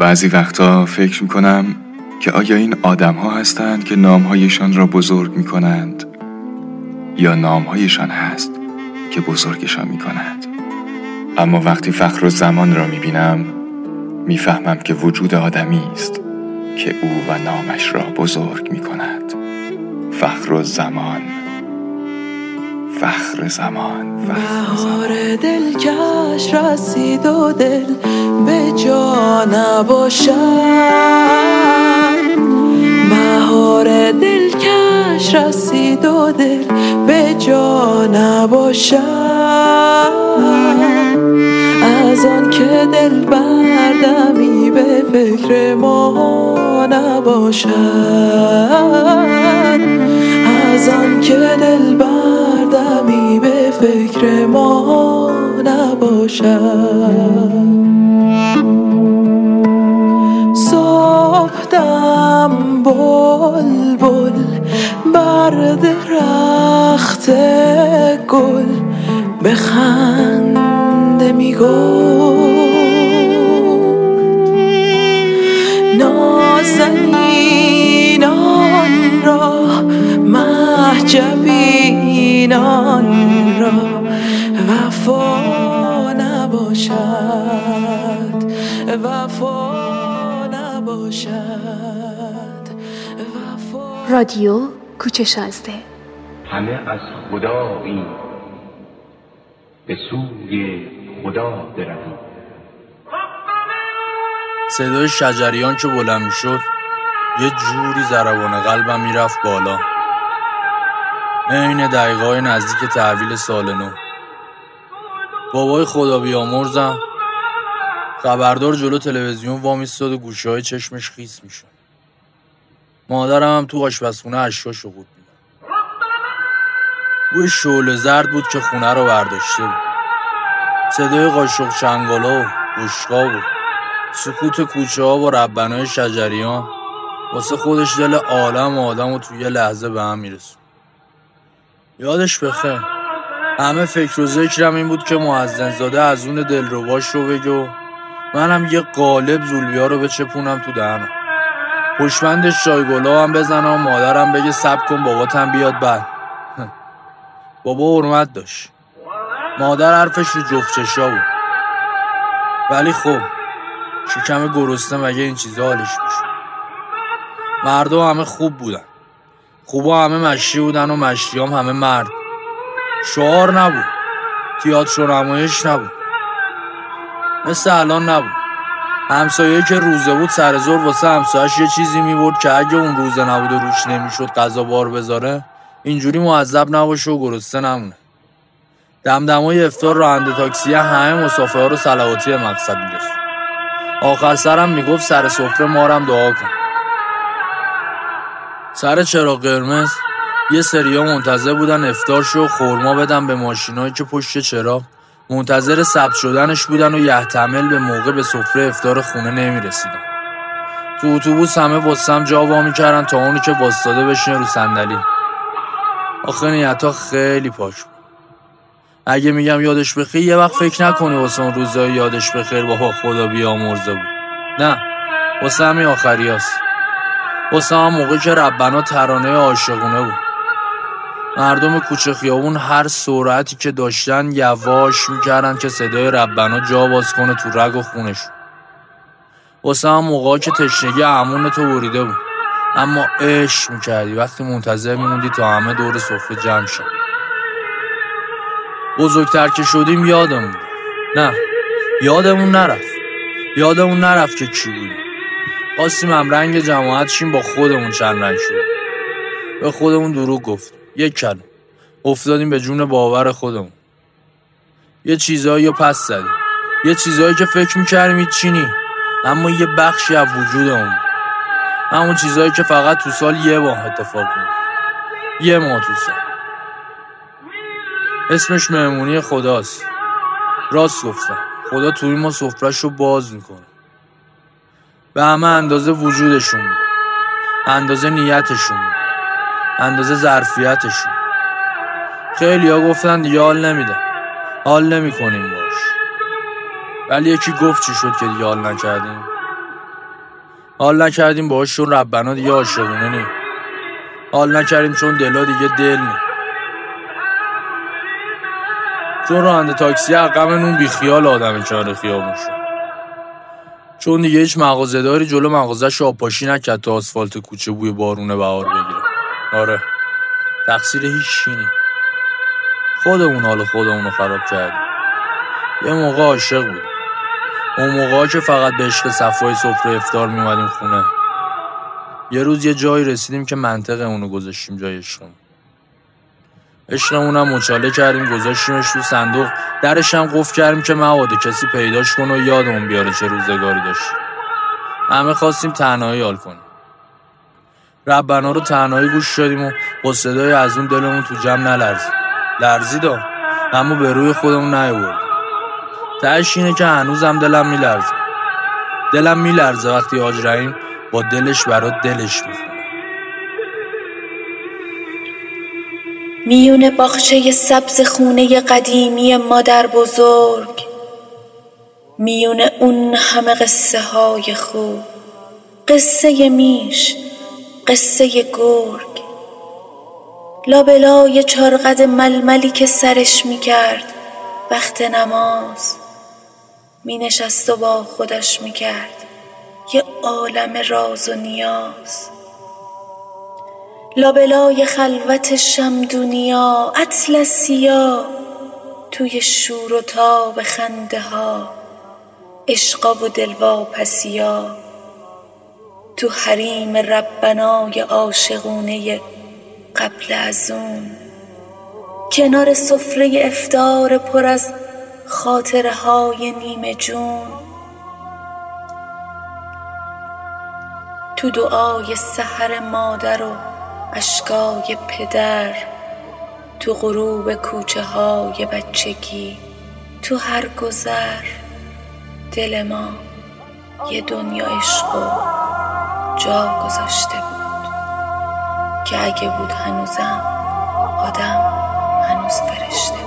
بعضی وقتا فکر می‌کنم که آیا این آدم ها هستند که نامهایشان را بزرگ می‌کنند یا نامهایشان هست که بزرگشان می‌کند اما وقتی فخر و زمان را می‌بینم می‌فهمم که وجود آدمی است که او و نامش را بزرگ می‌کند. فخر و زمان فخر زمان بهار دلکش رسید و دل به جا نباشد بهار دلکش رسید و دل به جا نباشد از آن که دل بردمی به فکر ما نباشد از آن که دل بردمی به فکر ما نباشد. صبحدم بل بل بر درخت گل بخنده می‌گفت نازنینان را محجبینان را وفا نباشد. وفا نباشد. وفا رادیو کوچه شازده همه از خداییم به سوی خدا برویم. صدای شجریان که بلند می‌شد یه جوری ضربان قلبم می‌رفت بالا. عین دقیقه نزدیک تحویل سال نو. بابای خدا بیامرزم. خبردار جلو تلویزیون وامیستاد و گوشه های چشمش خیس می‌شد. مادرم هم تو آشپزخونه اشکاشو قورت می‌داد. بوی شعله زرد بود که خونه رو برداشته بود. صدای قاشق چنگالا و بشقا بود سکوت کوچه ها با ربنای شجریان واسه خودش دل عالم و آدم و توی یه لحظه به هم میرسون یادش بخیر. همه فکر و ذکرم این بود که معزن زاده از اون دلرباش رو بگه و منم یه قالب زولبیا رو بچپونم تو دهنم. پشمندش شایگلا هم بزنم مادرم بگه سب کن باباتم بیاد بعد. بابا حرمت داشت. مادر حرفش رو جفت چشا بود. ولی خب شکم گرسنه مگه این چیزا حالش میشه مردم همه خوب بودن. خوبا همه مشتی بودن و مشتی هم همه مرد. شعار نبود. تیاتر و نمایش نبود. مثل الان نبود. همسایه که روزه بود سر زور واسه همسایش یه چیزی می‌برد که اگه اون روزه نبود و روش نمی‌شد غذا بار بذاره اینجوری معذب نباشه و گرسنه نمونه. دمدمای افتار راننده تاکسی همه مسافه ها رو سلواتی مقصد میرسون آخر سرم می‌گفت سر سفره مارم دعا کن. سر چرا قرمز؟ یه سریا منتظر بودن افتار شو خورما بدن به ماشینایی که پشت چرا منتظر ثبت شدنش بودن و یحتمل به موقع به سفره افتار خونه نمی‌رسیدن. تو اتوبوس همه واسم جا وا می‌کردن تا اونی که واسطاده بشینه رو صندلی. آخه نیتا خیلی پاک بود. اگه میگم یادش بخیر یه وقت فکر نکنی واسه اون روزای یادش بخیر بابا خدا بیامرزه بود. نه واسه همین آخری هست. واسه هم موقع که ربنا ترانه عاشقونه بود. مردم کوچه خیابون هر سرعتی که داشتن یواش می‌کردن که صدای ربنا جا باز کنه تو رگ و خونش. واسه هم موقع که تشنگی امون تو بریده بود. اما عشق می‌کردی. وقتی منتظر میموندی تا همه دور سفره جمع شد بزرگتر که شدیم یادمون. نه یادمون نرفت. یادمون نرفت که کی بودیم. خواستیم هم رنگ جماعت شیم با خودمون چند رنگ شدیم به خودمون دروغ گفت. یک کلم افتادیم به جون باور خودمون. یه چیزایی پس زدیم. یه چیزایی که فکر می‌کردیم چی نی اما یه بخشی از وجودمون. همون چیزایی که فقط تو سال یه ماه اتفاق میفته یه ماه تو سال. اسمش مهمونی خداست. راست گفتم. خدا توی ما سفرش رو باز می‌کنه. به همه اندازه وجودشون میده اندازه نیتشون میده اندازه ظرفیتشون. خیلی ها گفتن دیگه حال نمیده. حال نمی‌کنیم باش. ولی یکی گفت چی شد که دیگه حال نکردیم؟ حال نکردیم باش چون ربنا دیگه عاشقونه نی. حال نکردیم چون دلا دیگه دل نی. چون راننده تاکسی نون بیخیال آدم چهار خیابون شد. چون دیگه هیچ مغازه‌داری جلو مغازش آبپاشی نکرد تا آسفالت کوچه بوی بارون بهار بگیره. آره. تقصیر هیچ نی خودمون حال خودمون رو خراب کردیم. یه موقع عاشق بودیم. اون موقع که فقط به عشق صفای سفره افتار میومدیم خونه. یه روز یه جایی رسیدیم که منطق اونو گذاشتیم جای عشقمون هم مچاله کردیم گذاشتیمش تو صندوق. درش هم قفل کردیم که مواده کسی پیداش کنه و یادمون بیاره چه روزگاری داشت. همه خواستیم تنهایی حال کنیم. ربنا رو تنهایی گوش شدیم و با صدای از اون دلمون تو جمع نلرزید لرزید اما به روی خودمون نیاوردیم. تهش اینه که هنوزم دلم میلرزه. دلم میلرزه وقتی رحیم با دلش برات دلش می‌خونه. میون باغچه سبز خونه قدیمی مادر بزرگ. میون اون همه قصه های خوب. قصه میش قصه گرگ. لابلای چارقد ململی که سرش می‌کرد وقت نماز می نشست و با خودش می کرد یه عالم راز و نیاز. لابلای خلوت شمدونیا اطلسیا توی شور و تاب خنده ها عشقا و دلواپسیا تو حریم ربنای عاشقونه قبل از اون. کنار سفره افتار پر از خاطره های نیمه جون. تو دعای سحر مادر و اشکای پدر تو غروب کوچه های بچگی تو هر گذر دل ما یه دنیا عشق و جا گذاشته بود که اگه بود هنوزم آدم هنوز فرشته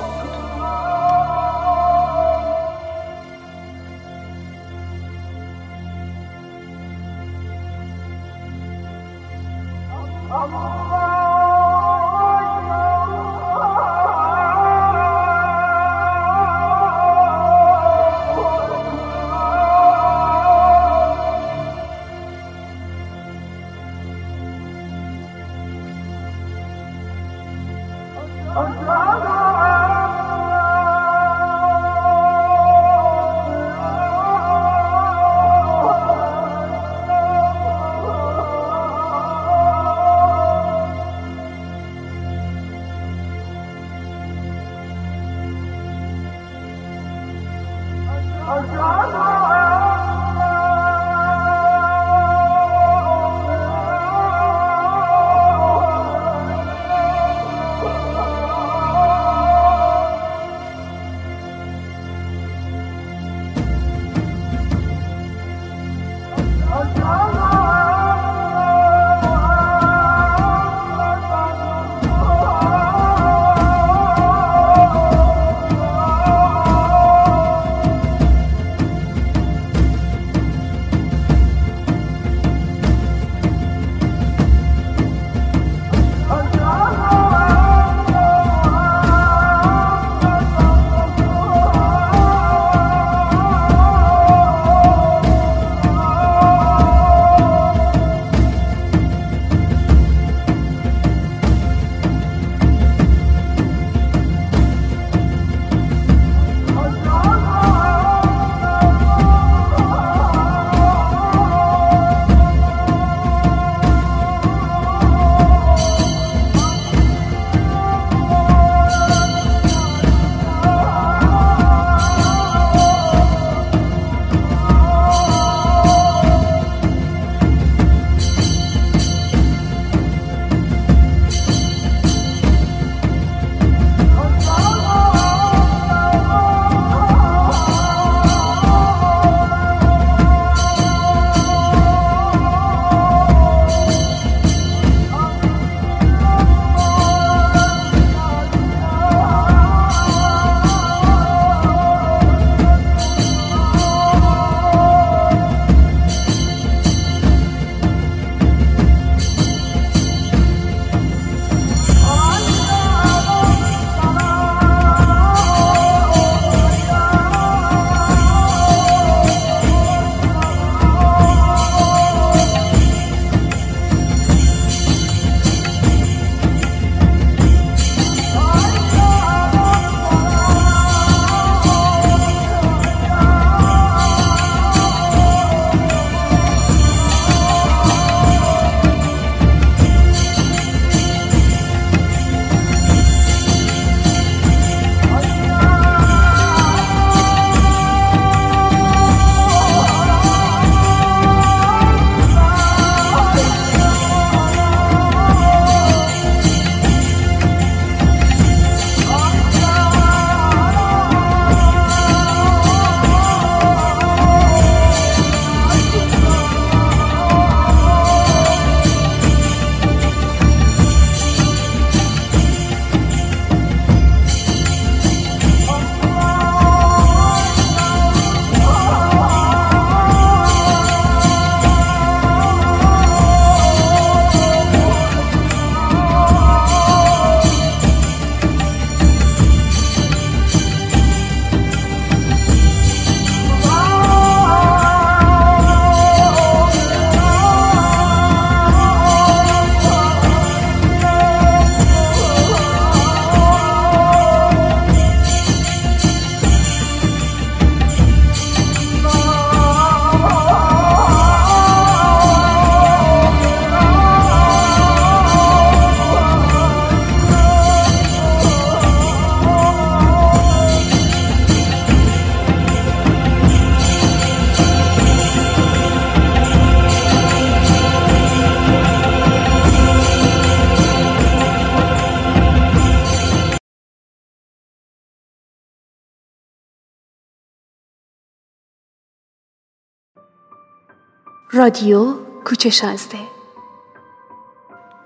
رادیو کوچه شازده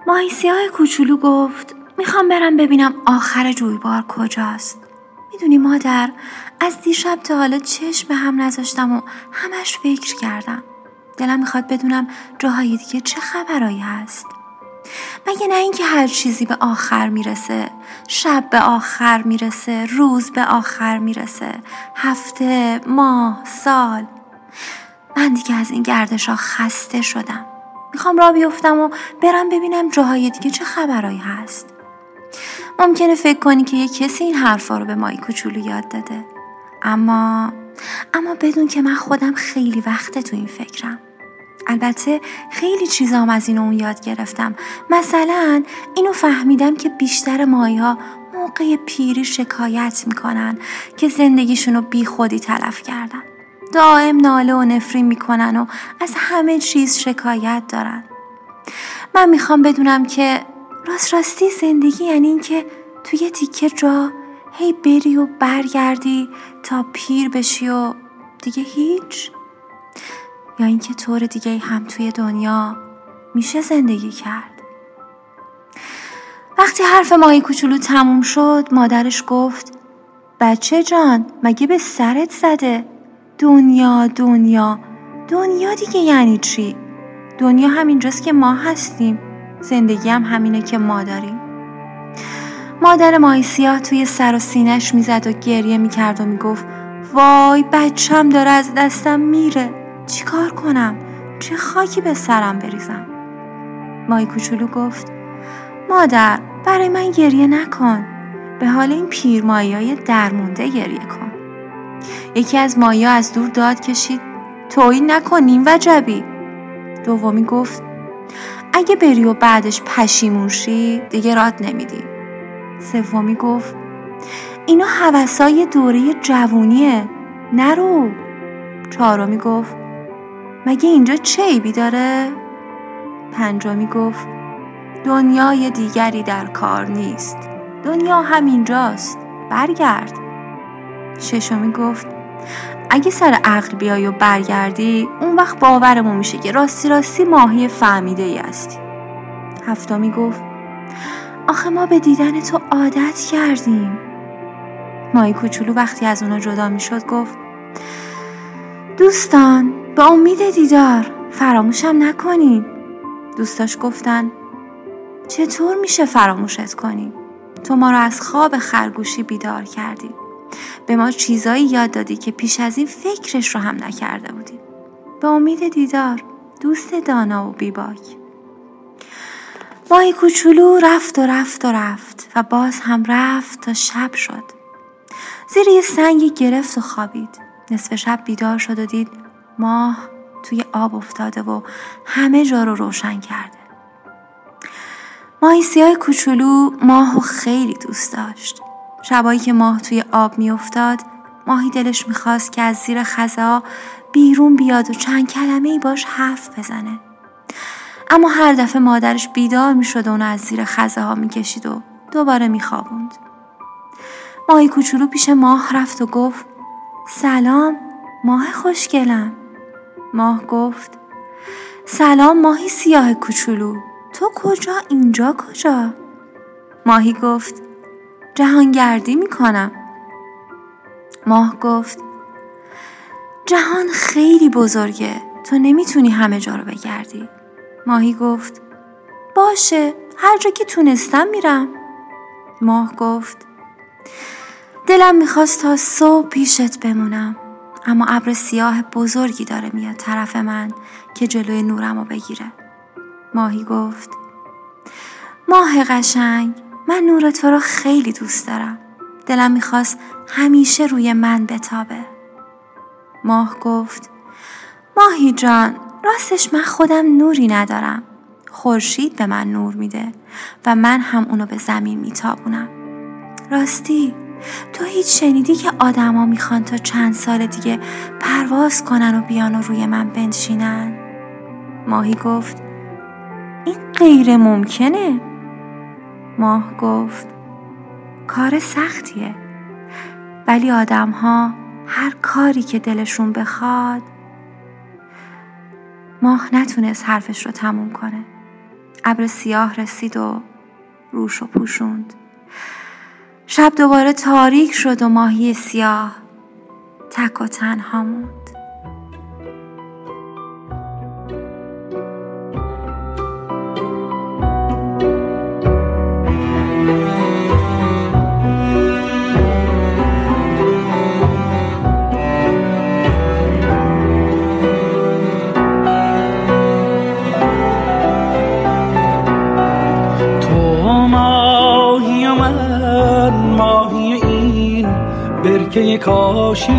ماهی سیاه کوچولو گفت می‌خوام برم ببینم آخر جویبار کجاست. می‌دونی مادر از دیشب تا حالا چشم به هم نذاشتم و همش فکر کردم. دلم می‌خواد بدونم جاهای دیگه چه خبرایی هست. مگه نه اینکه هر چیزی به آخر می‌رسه. شب به آخر می‌رسه روز به آخر می‌رسه هفته ماه سال. من دیگه از این گردش ها خسته شدم. می‌خوام را بیفتم و برم ببینم جاهای دیگه چه خبرهایی هست. ممکنه فکر کنی که یه کسی این حرفا رو به مایی کوچولو یاد داده. اما اما بدون که من خودم خیلی وقته تو این فکرم. البته خیلی چیزام از این اون یاد گرفتم. مثلا اینو فهمیدم که بیشتر مایی ها موقع پیری شکایت می‌کنن که زندگیشون رو بی خودی تلف کردن. دائم ناله و نفرین می‌کنن و از همه چیز شکایت دارن. من می‌خوام بدونم که راست راستی زندگی یعنی این که توی تیکه جا هی بری و برگردی تا پیر بشی و دیگه هیچ؟ یا اینکه طور دیگه هم توی دنیا میشه زندگی کرد؟ وقتی حرف ماهی کوچولو تموم شد مادرش گفت بچه جان مگه به سرت زده؟ دنیا دنیا. دنیا دیگه یعنی چی؟ دنیا همینجاست که ما هستیم. زندگی هم همینه که ما داریم. مادر ماهی سیاه توی سر و سینش می‌زد و گریه می‌کرد و می‌گفت وای بچم داره از دستم میره. چیکار کنم؟ چه خاکی به سرم بریزم؟ مای کوچولو گفت مادر برای من گریه نکن. به حال این پیرمایی های درمونده گریه کن. یکی از مایا از دور داد کشید. تویی نکنیم وجبی. دومی گفت اگه بری و بعدش پشیمون شی دیگه راد نمیدی. سومی گفت اینا حوثای دوره جوونیه نرو. چهارمی گفت مگه اینجا چه عیبی داره؟ پنجمی گفت دنیای دیگری در کار نیست. دنیا همینجاست. برگرد. ششمی گفت اگه سر عقل بیای و برگردی اون وقت باورمون میشه که راستی راستی ماهی فهمیده ای هستی. هفتمی گفت آخه ما به دیدن تو عادت کردیم. ماهی کوچولو وقتی از اونا جدا می‌شد گفت دوستان به امید دیدار فراموشم نکنین. دوستاش گفتن چطور میشه فراموشت کنی؟ تو ما رو از خواب خرگوشی بیدار کردی. به ما چیزایی یاد دادی که پیش از این فکرش رو هم نکرده بودیم به امید دیدار دوست دانا و بیباک. ماهی کوچولو رفت و رفت و رفت و باز هم رفت تا شب شد. زیر یه سنگی گرفت و خوابید. نصف شب بیدار شد و دید ماه توی آب افتاده و همه جا رو روشن کرده. ماهی سیاه کوچولو ماه خیلی دوست داشت. شبایی که ماه توی آب میافتاد ماهی دلش می‌خواست که از زیر خزا بیرون بیاد و چند کلمه ای باش حرف بزنه. اما هر دفعه مادرش بیدار می‌شد و اونو از زیر خزه ها می‌کشید و دوباره میخوابوند. ماهی کوچولو پیش ماه رفت و گفت سلام ماه خوشگلم. ماه گفت سلام ماهی سیاه کوچولو تو کجا؟ اینجا کجا؟ ماهی گفت جهانگردی می‌کنم. ماه گفت جهان خیلی بزرگه تو نمی‌تونی همه جا رو بگردی. ماهی گفت باشه هر جا که تونستم میرم. ماه گفت دلم می‌خواست تا صبح پیشت بمونم اما ابر سیاه بزرگی داره میاد طرف من که جلوی نورم رو بگیره. ماهی گفت ماه قشنگ. من نور تو رو خیلی دوست دارم. دلم می‌خواست همیشه روی من بتابه. ماه گفت ماهی جان راستش من خودم نوری ندارم. خورشید به من نور میده و من هم اونو به زمین میتابونم. راستی تو هیچ شنیدی که آدما می‌خوان تا چند سال دیگه پرواز کنن و بیان و روی من بنشینن؟ ماهی گفت این غیر ممکنه. ماه گفت کار سختیه. ولی آدم ها هر کاری که دلشون بخواد ماه نتونست حرفش رو تموم کنه. ابر سیاه رسید و روش رو پوشوند. شب دوباره تاریک شد و ماهی سیاه تک و تنها موند. برکه کاشی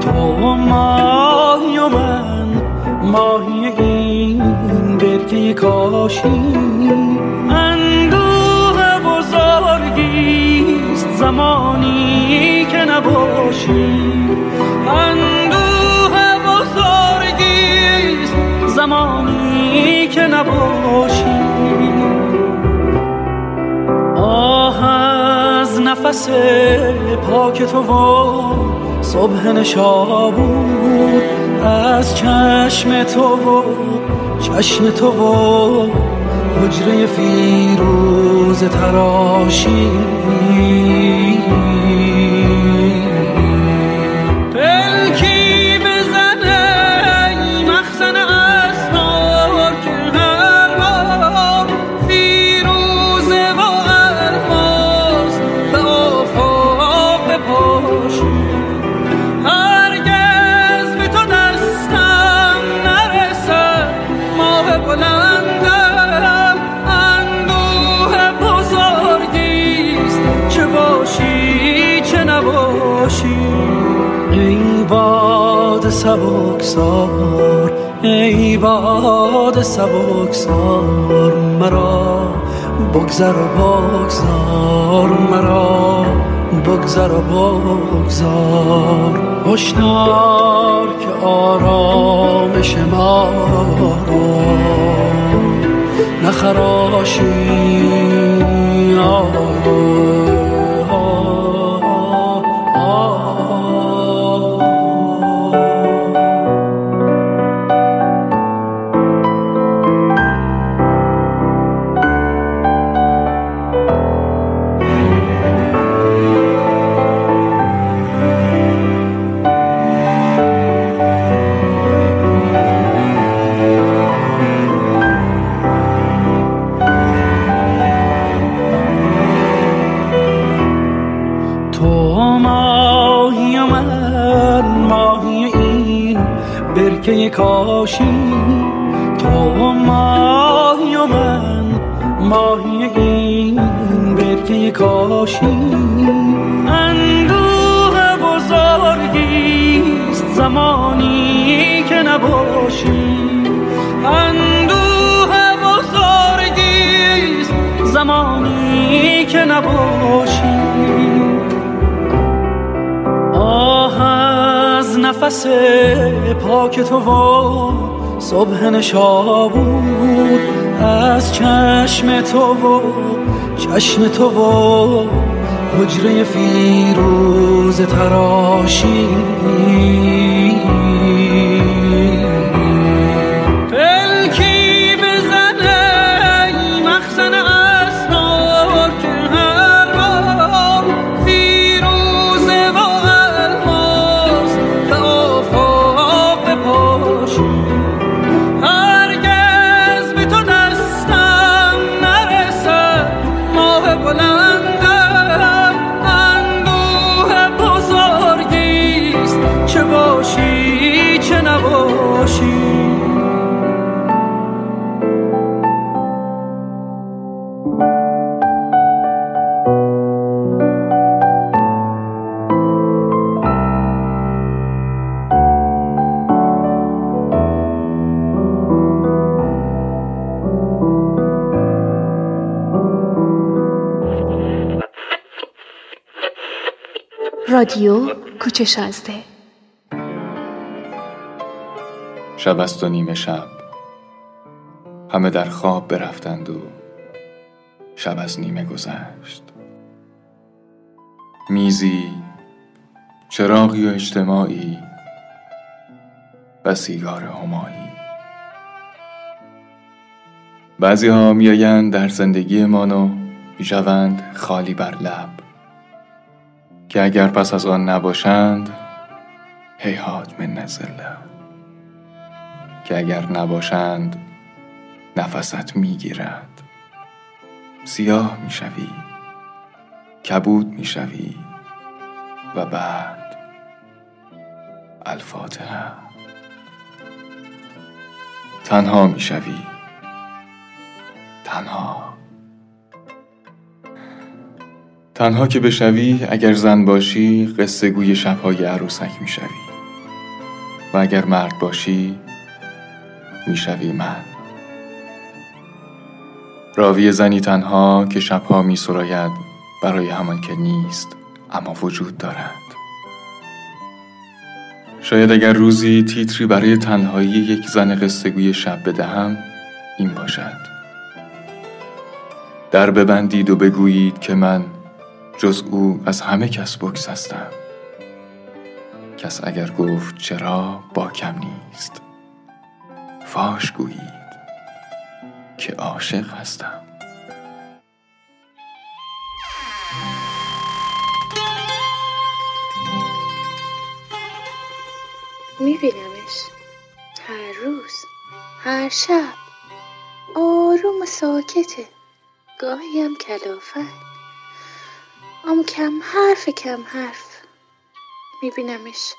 تو ماهی و من ماهی این برکه کاشی اندوه بزرگیست زمانی که نباشی. اندوه بزرگیست زمانی که نباشی. آه از نفس پاک تو و صبح نشابود از چشم تو و چشم تو و حجره فیروز تراشی. سبکسار. ای باد سبکسار مرا بگذر و بگذار مرا بگذر و بگذار. هشدار که آرامش ما را نخراشی آه برکه کاشی اندوه بزرگیست زمانی که نباشی. اندوه بزرگیست زمانی که نباشی. آه از نفس پاک تو و صبح نشابود از چشم تو و چشم تو و حجره فیروز تراشی. کوچه شازده شب است و نیمه شب. همه در خواب برفتند و شب از نیمه گذشت. میزی چراغی و اجتماعی و سیگار همایی. بعضی ها میآیند در زندگیمان و می‌شوند خالی بر لب. که اگر پس از آن نباشند هیهات من نزله. که اگر نباشند نفست می‌گیرد. سیاه می‌شوی کبود می‌شوی و بعد الفاتحه. تنها می‌شوی. تنها. تنها که بشوی اگر زن باشی قصه گوی شبهای عروسک می‌شوی. و اگر مرد باشی می‌شوی من راوی زنی تنها که شبها می سراید برای همان که نیست اما وجود دارد. شاید اگر روزی تیتری برای تنهایی یک زن قصهگوی شب بدهم این باشد. در ببندید و بگویید که من جز او از همه کس بگسستم کس اگر گفت چرا با کم نیست. فاش گویید که عاشق هستم. میبینمش. هر روز هر شب. آروم و ساکته. گاهی هم کلافت. اما کم حرف کم حرف میبینمش.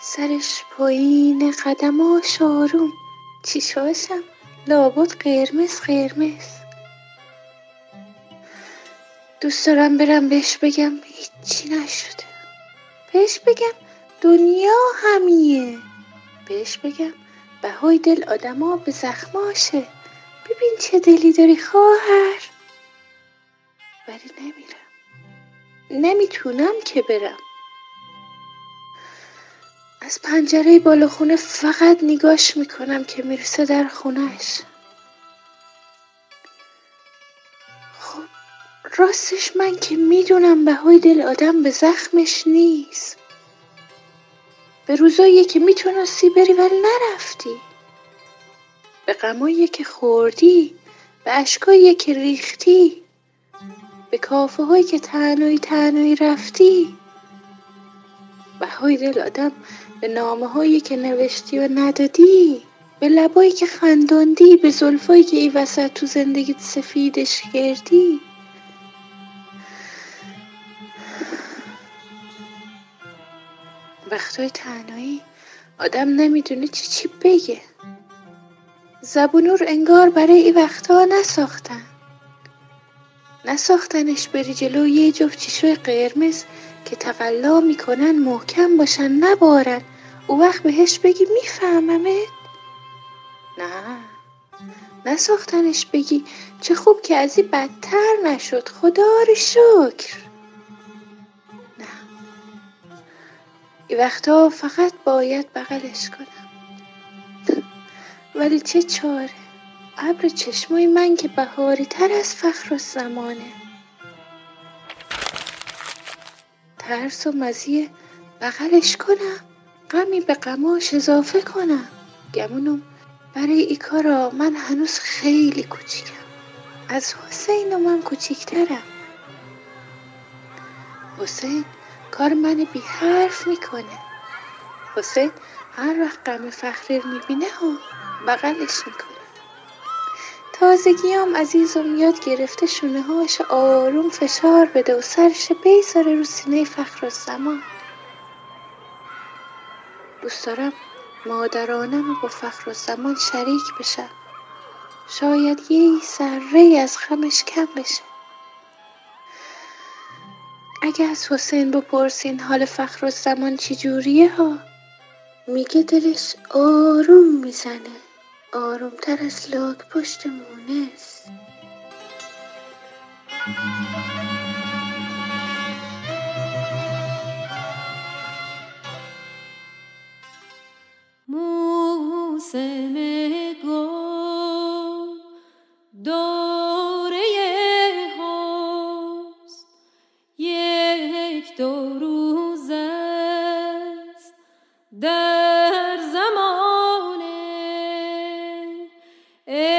سرش پایین قدماش آروم چیشاشم لابد قرمز قرمز. دوست دارم برم بهش بگم هیچی نشده. بهش بگم دنیا همیه. بهش بگم بهای دل آدما به زخماشه ببین چه دلی داری خواهر. ولی نمیرم. نمی‌تونم که برم. از پنجره بالا خونه فقط نگاش می‌کنم که می‌رسه در خونش خب راستش من که می‌دونم بهای دل آدم به زخمش نیست. به روزایی که می‌تونستی بری ولی نرفتی. به غمایی که خوردی به اشکایی که ریختی. به کافه هایی که تنهایی تنهایی رفتی. بهای دل آدم به نامه هایی که نوشتی و ندادی به لبایی که خنداندی به زلفایی که ای وسط تو زندگیت سفیدش کردی. وقتای تنهایی آدم نمی‌دونه چی چی بگه. زبونور انگار برای این وقتها نساختن. نساختنش بری جلو یه جفت چشوی قرمز که تقلا می‌کنن محکم باشن نبارن. او وقت بهش بگی میفهممت؟ نه. نساختنش بگی چه خوب که از این بدتر نشد. خدا رو شکر. نه. این وقتا فقط باید بغلش کنم. ولی چه چاره؟ ابر چشمای من که بهاری تر از فخر و زمانه. ترس و مزیه بغلش کنم غمی به غماش اضافه کنم. گمونم برای ای کارا من هنوز خیلی کوچیکم. از حسین و من کوچیکترم. حسین کار من بی حرف می‌کنه. حسین هر وقت غم فخری می‌بینه و بغلش می‌کنه. تازگیام عزیزم یاد گرفته شونه هاش آروم فشار بده و سرش بیساره رو سینه فخر زمان. دوست دارم مادرانم با فخر زمان شریک بشم شاید یه ذره از غمش کم بشه. اگه از حسین بپرسین حال فخر زمان چی ها میگه دلش آروم می‌زنه. آرومتر از لاک پشت مونس. موسم گل Et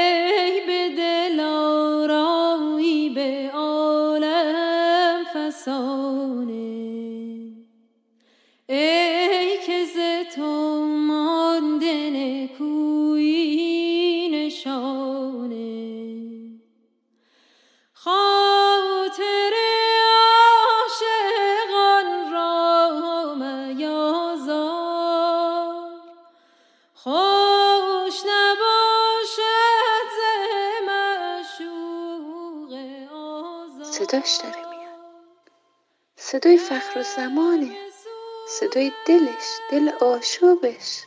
فخر و زمانه. صدای دلش دل آشوبش.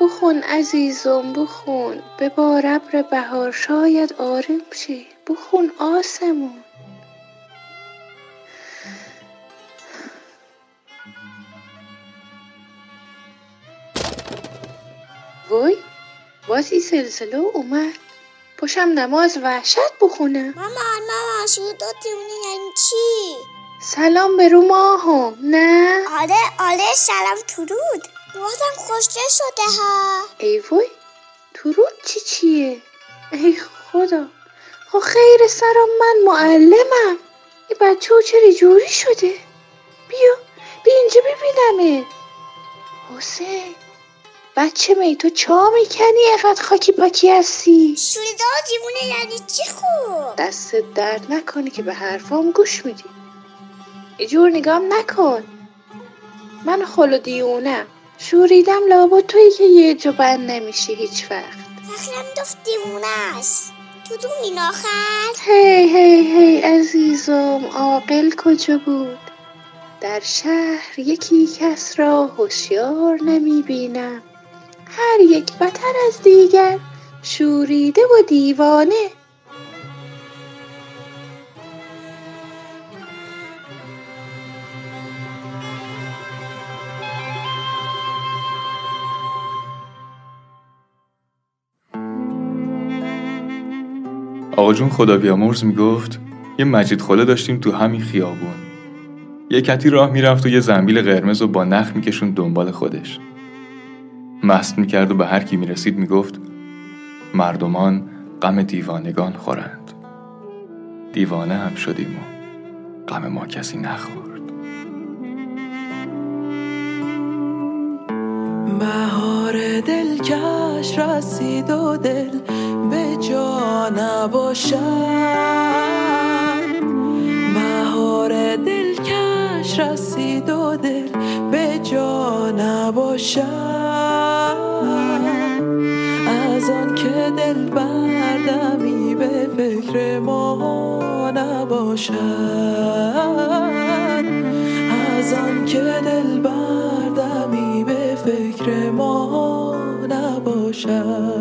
بخون عزیزم بخون. به ابر بهار شاید آرم شی. بخون آسمون. وای باز این سلسله اومد. پشم نماز وحشت بخونم مامان مامان چی؟ سلام به رو ماهم نه؟ آره آره سلام ترود بازم خوشگل شده ها. ای وای ترود چی چیه؟ ای خدا. خب خیر سرم من معلمم. این بچه ها چرا جوری شده؟ بیا بیا اینجا ببینمه. حسین بچه می تو چا می‌کنی؟ اقدر خاکی پاکی هستی؟ شوریده دیوونه یعنی چی خوب؟ دست درد نکنی که به حرفام گوش میدی. اینجور نگام نکن. من خلو دیونم شوریدم لابا تویی که یه جا بند نمیشی هیچ وقت. فخرم دفت دیوونه است. تو دو آخر؟ هی هی هی عزیزم عاقل کجا بود؟ در شهر یکی کس را هوشیار نمی‌بینم. هر یک بتر از دیگر شوریده و دیوانه. آقا جون خدا بیامرز می‌گفت یه مجید خله داشتیم تو همین خیابون. یه کتی راه می‌رفت و یه زنبیل قرمز و با نخ میکشون دنبال خودش. مست می‌کرد و به هر کی می‌رسید می‌گفت مردمان غم دیوانگان خورند. دیوانه هم شدیم و غم ما کسی نخورد. بهار دلکش رسید و دل جا نباشد بهار دلکش رسید و دل به جا نباشد از آن که دل بردمی به فکر ما نباشد. از آن که دل بردمی به فکر ما نباشد.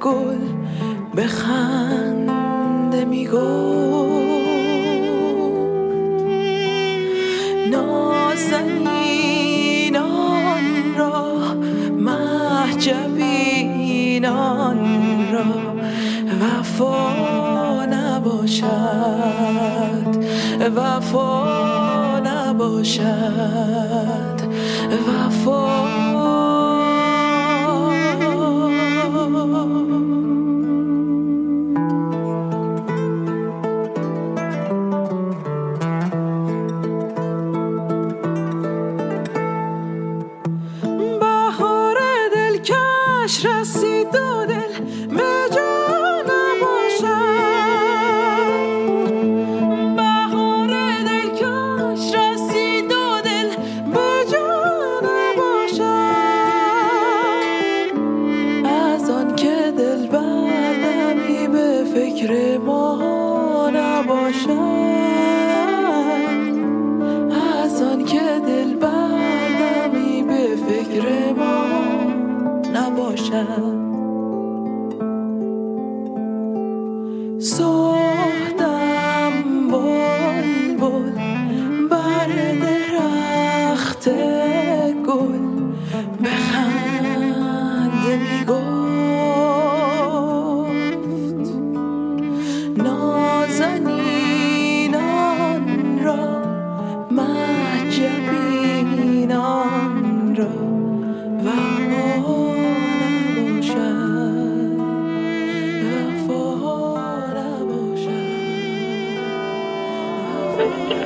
گل بخنده می‌گفت نازنینان را محجبینان را وفا نباشد وفا نباشد وفا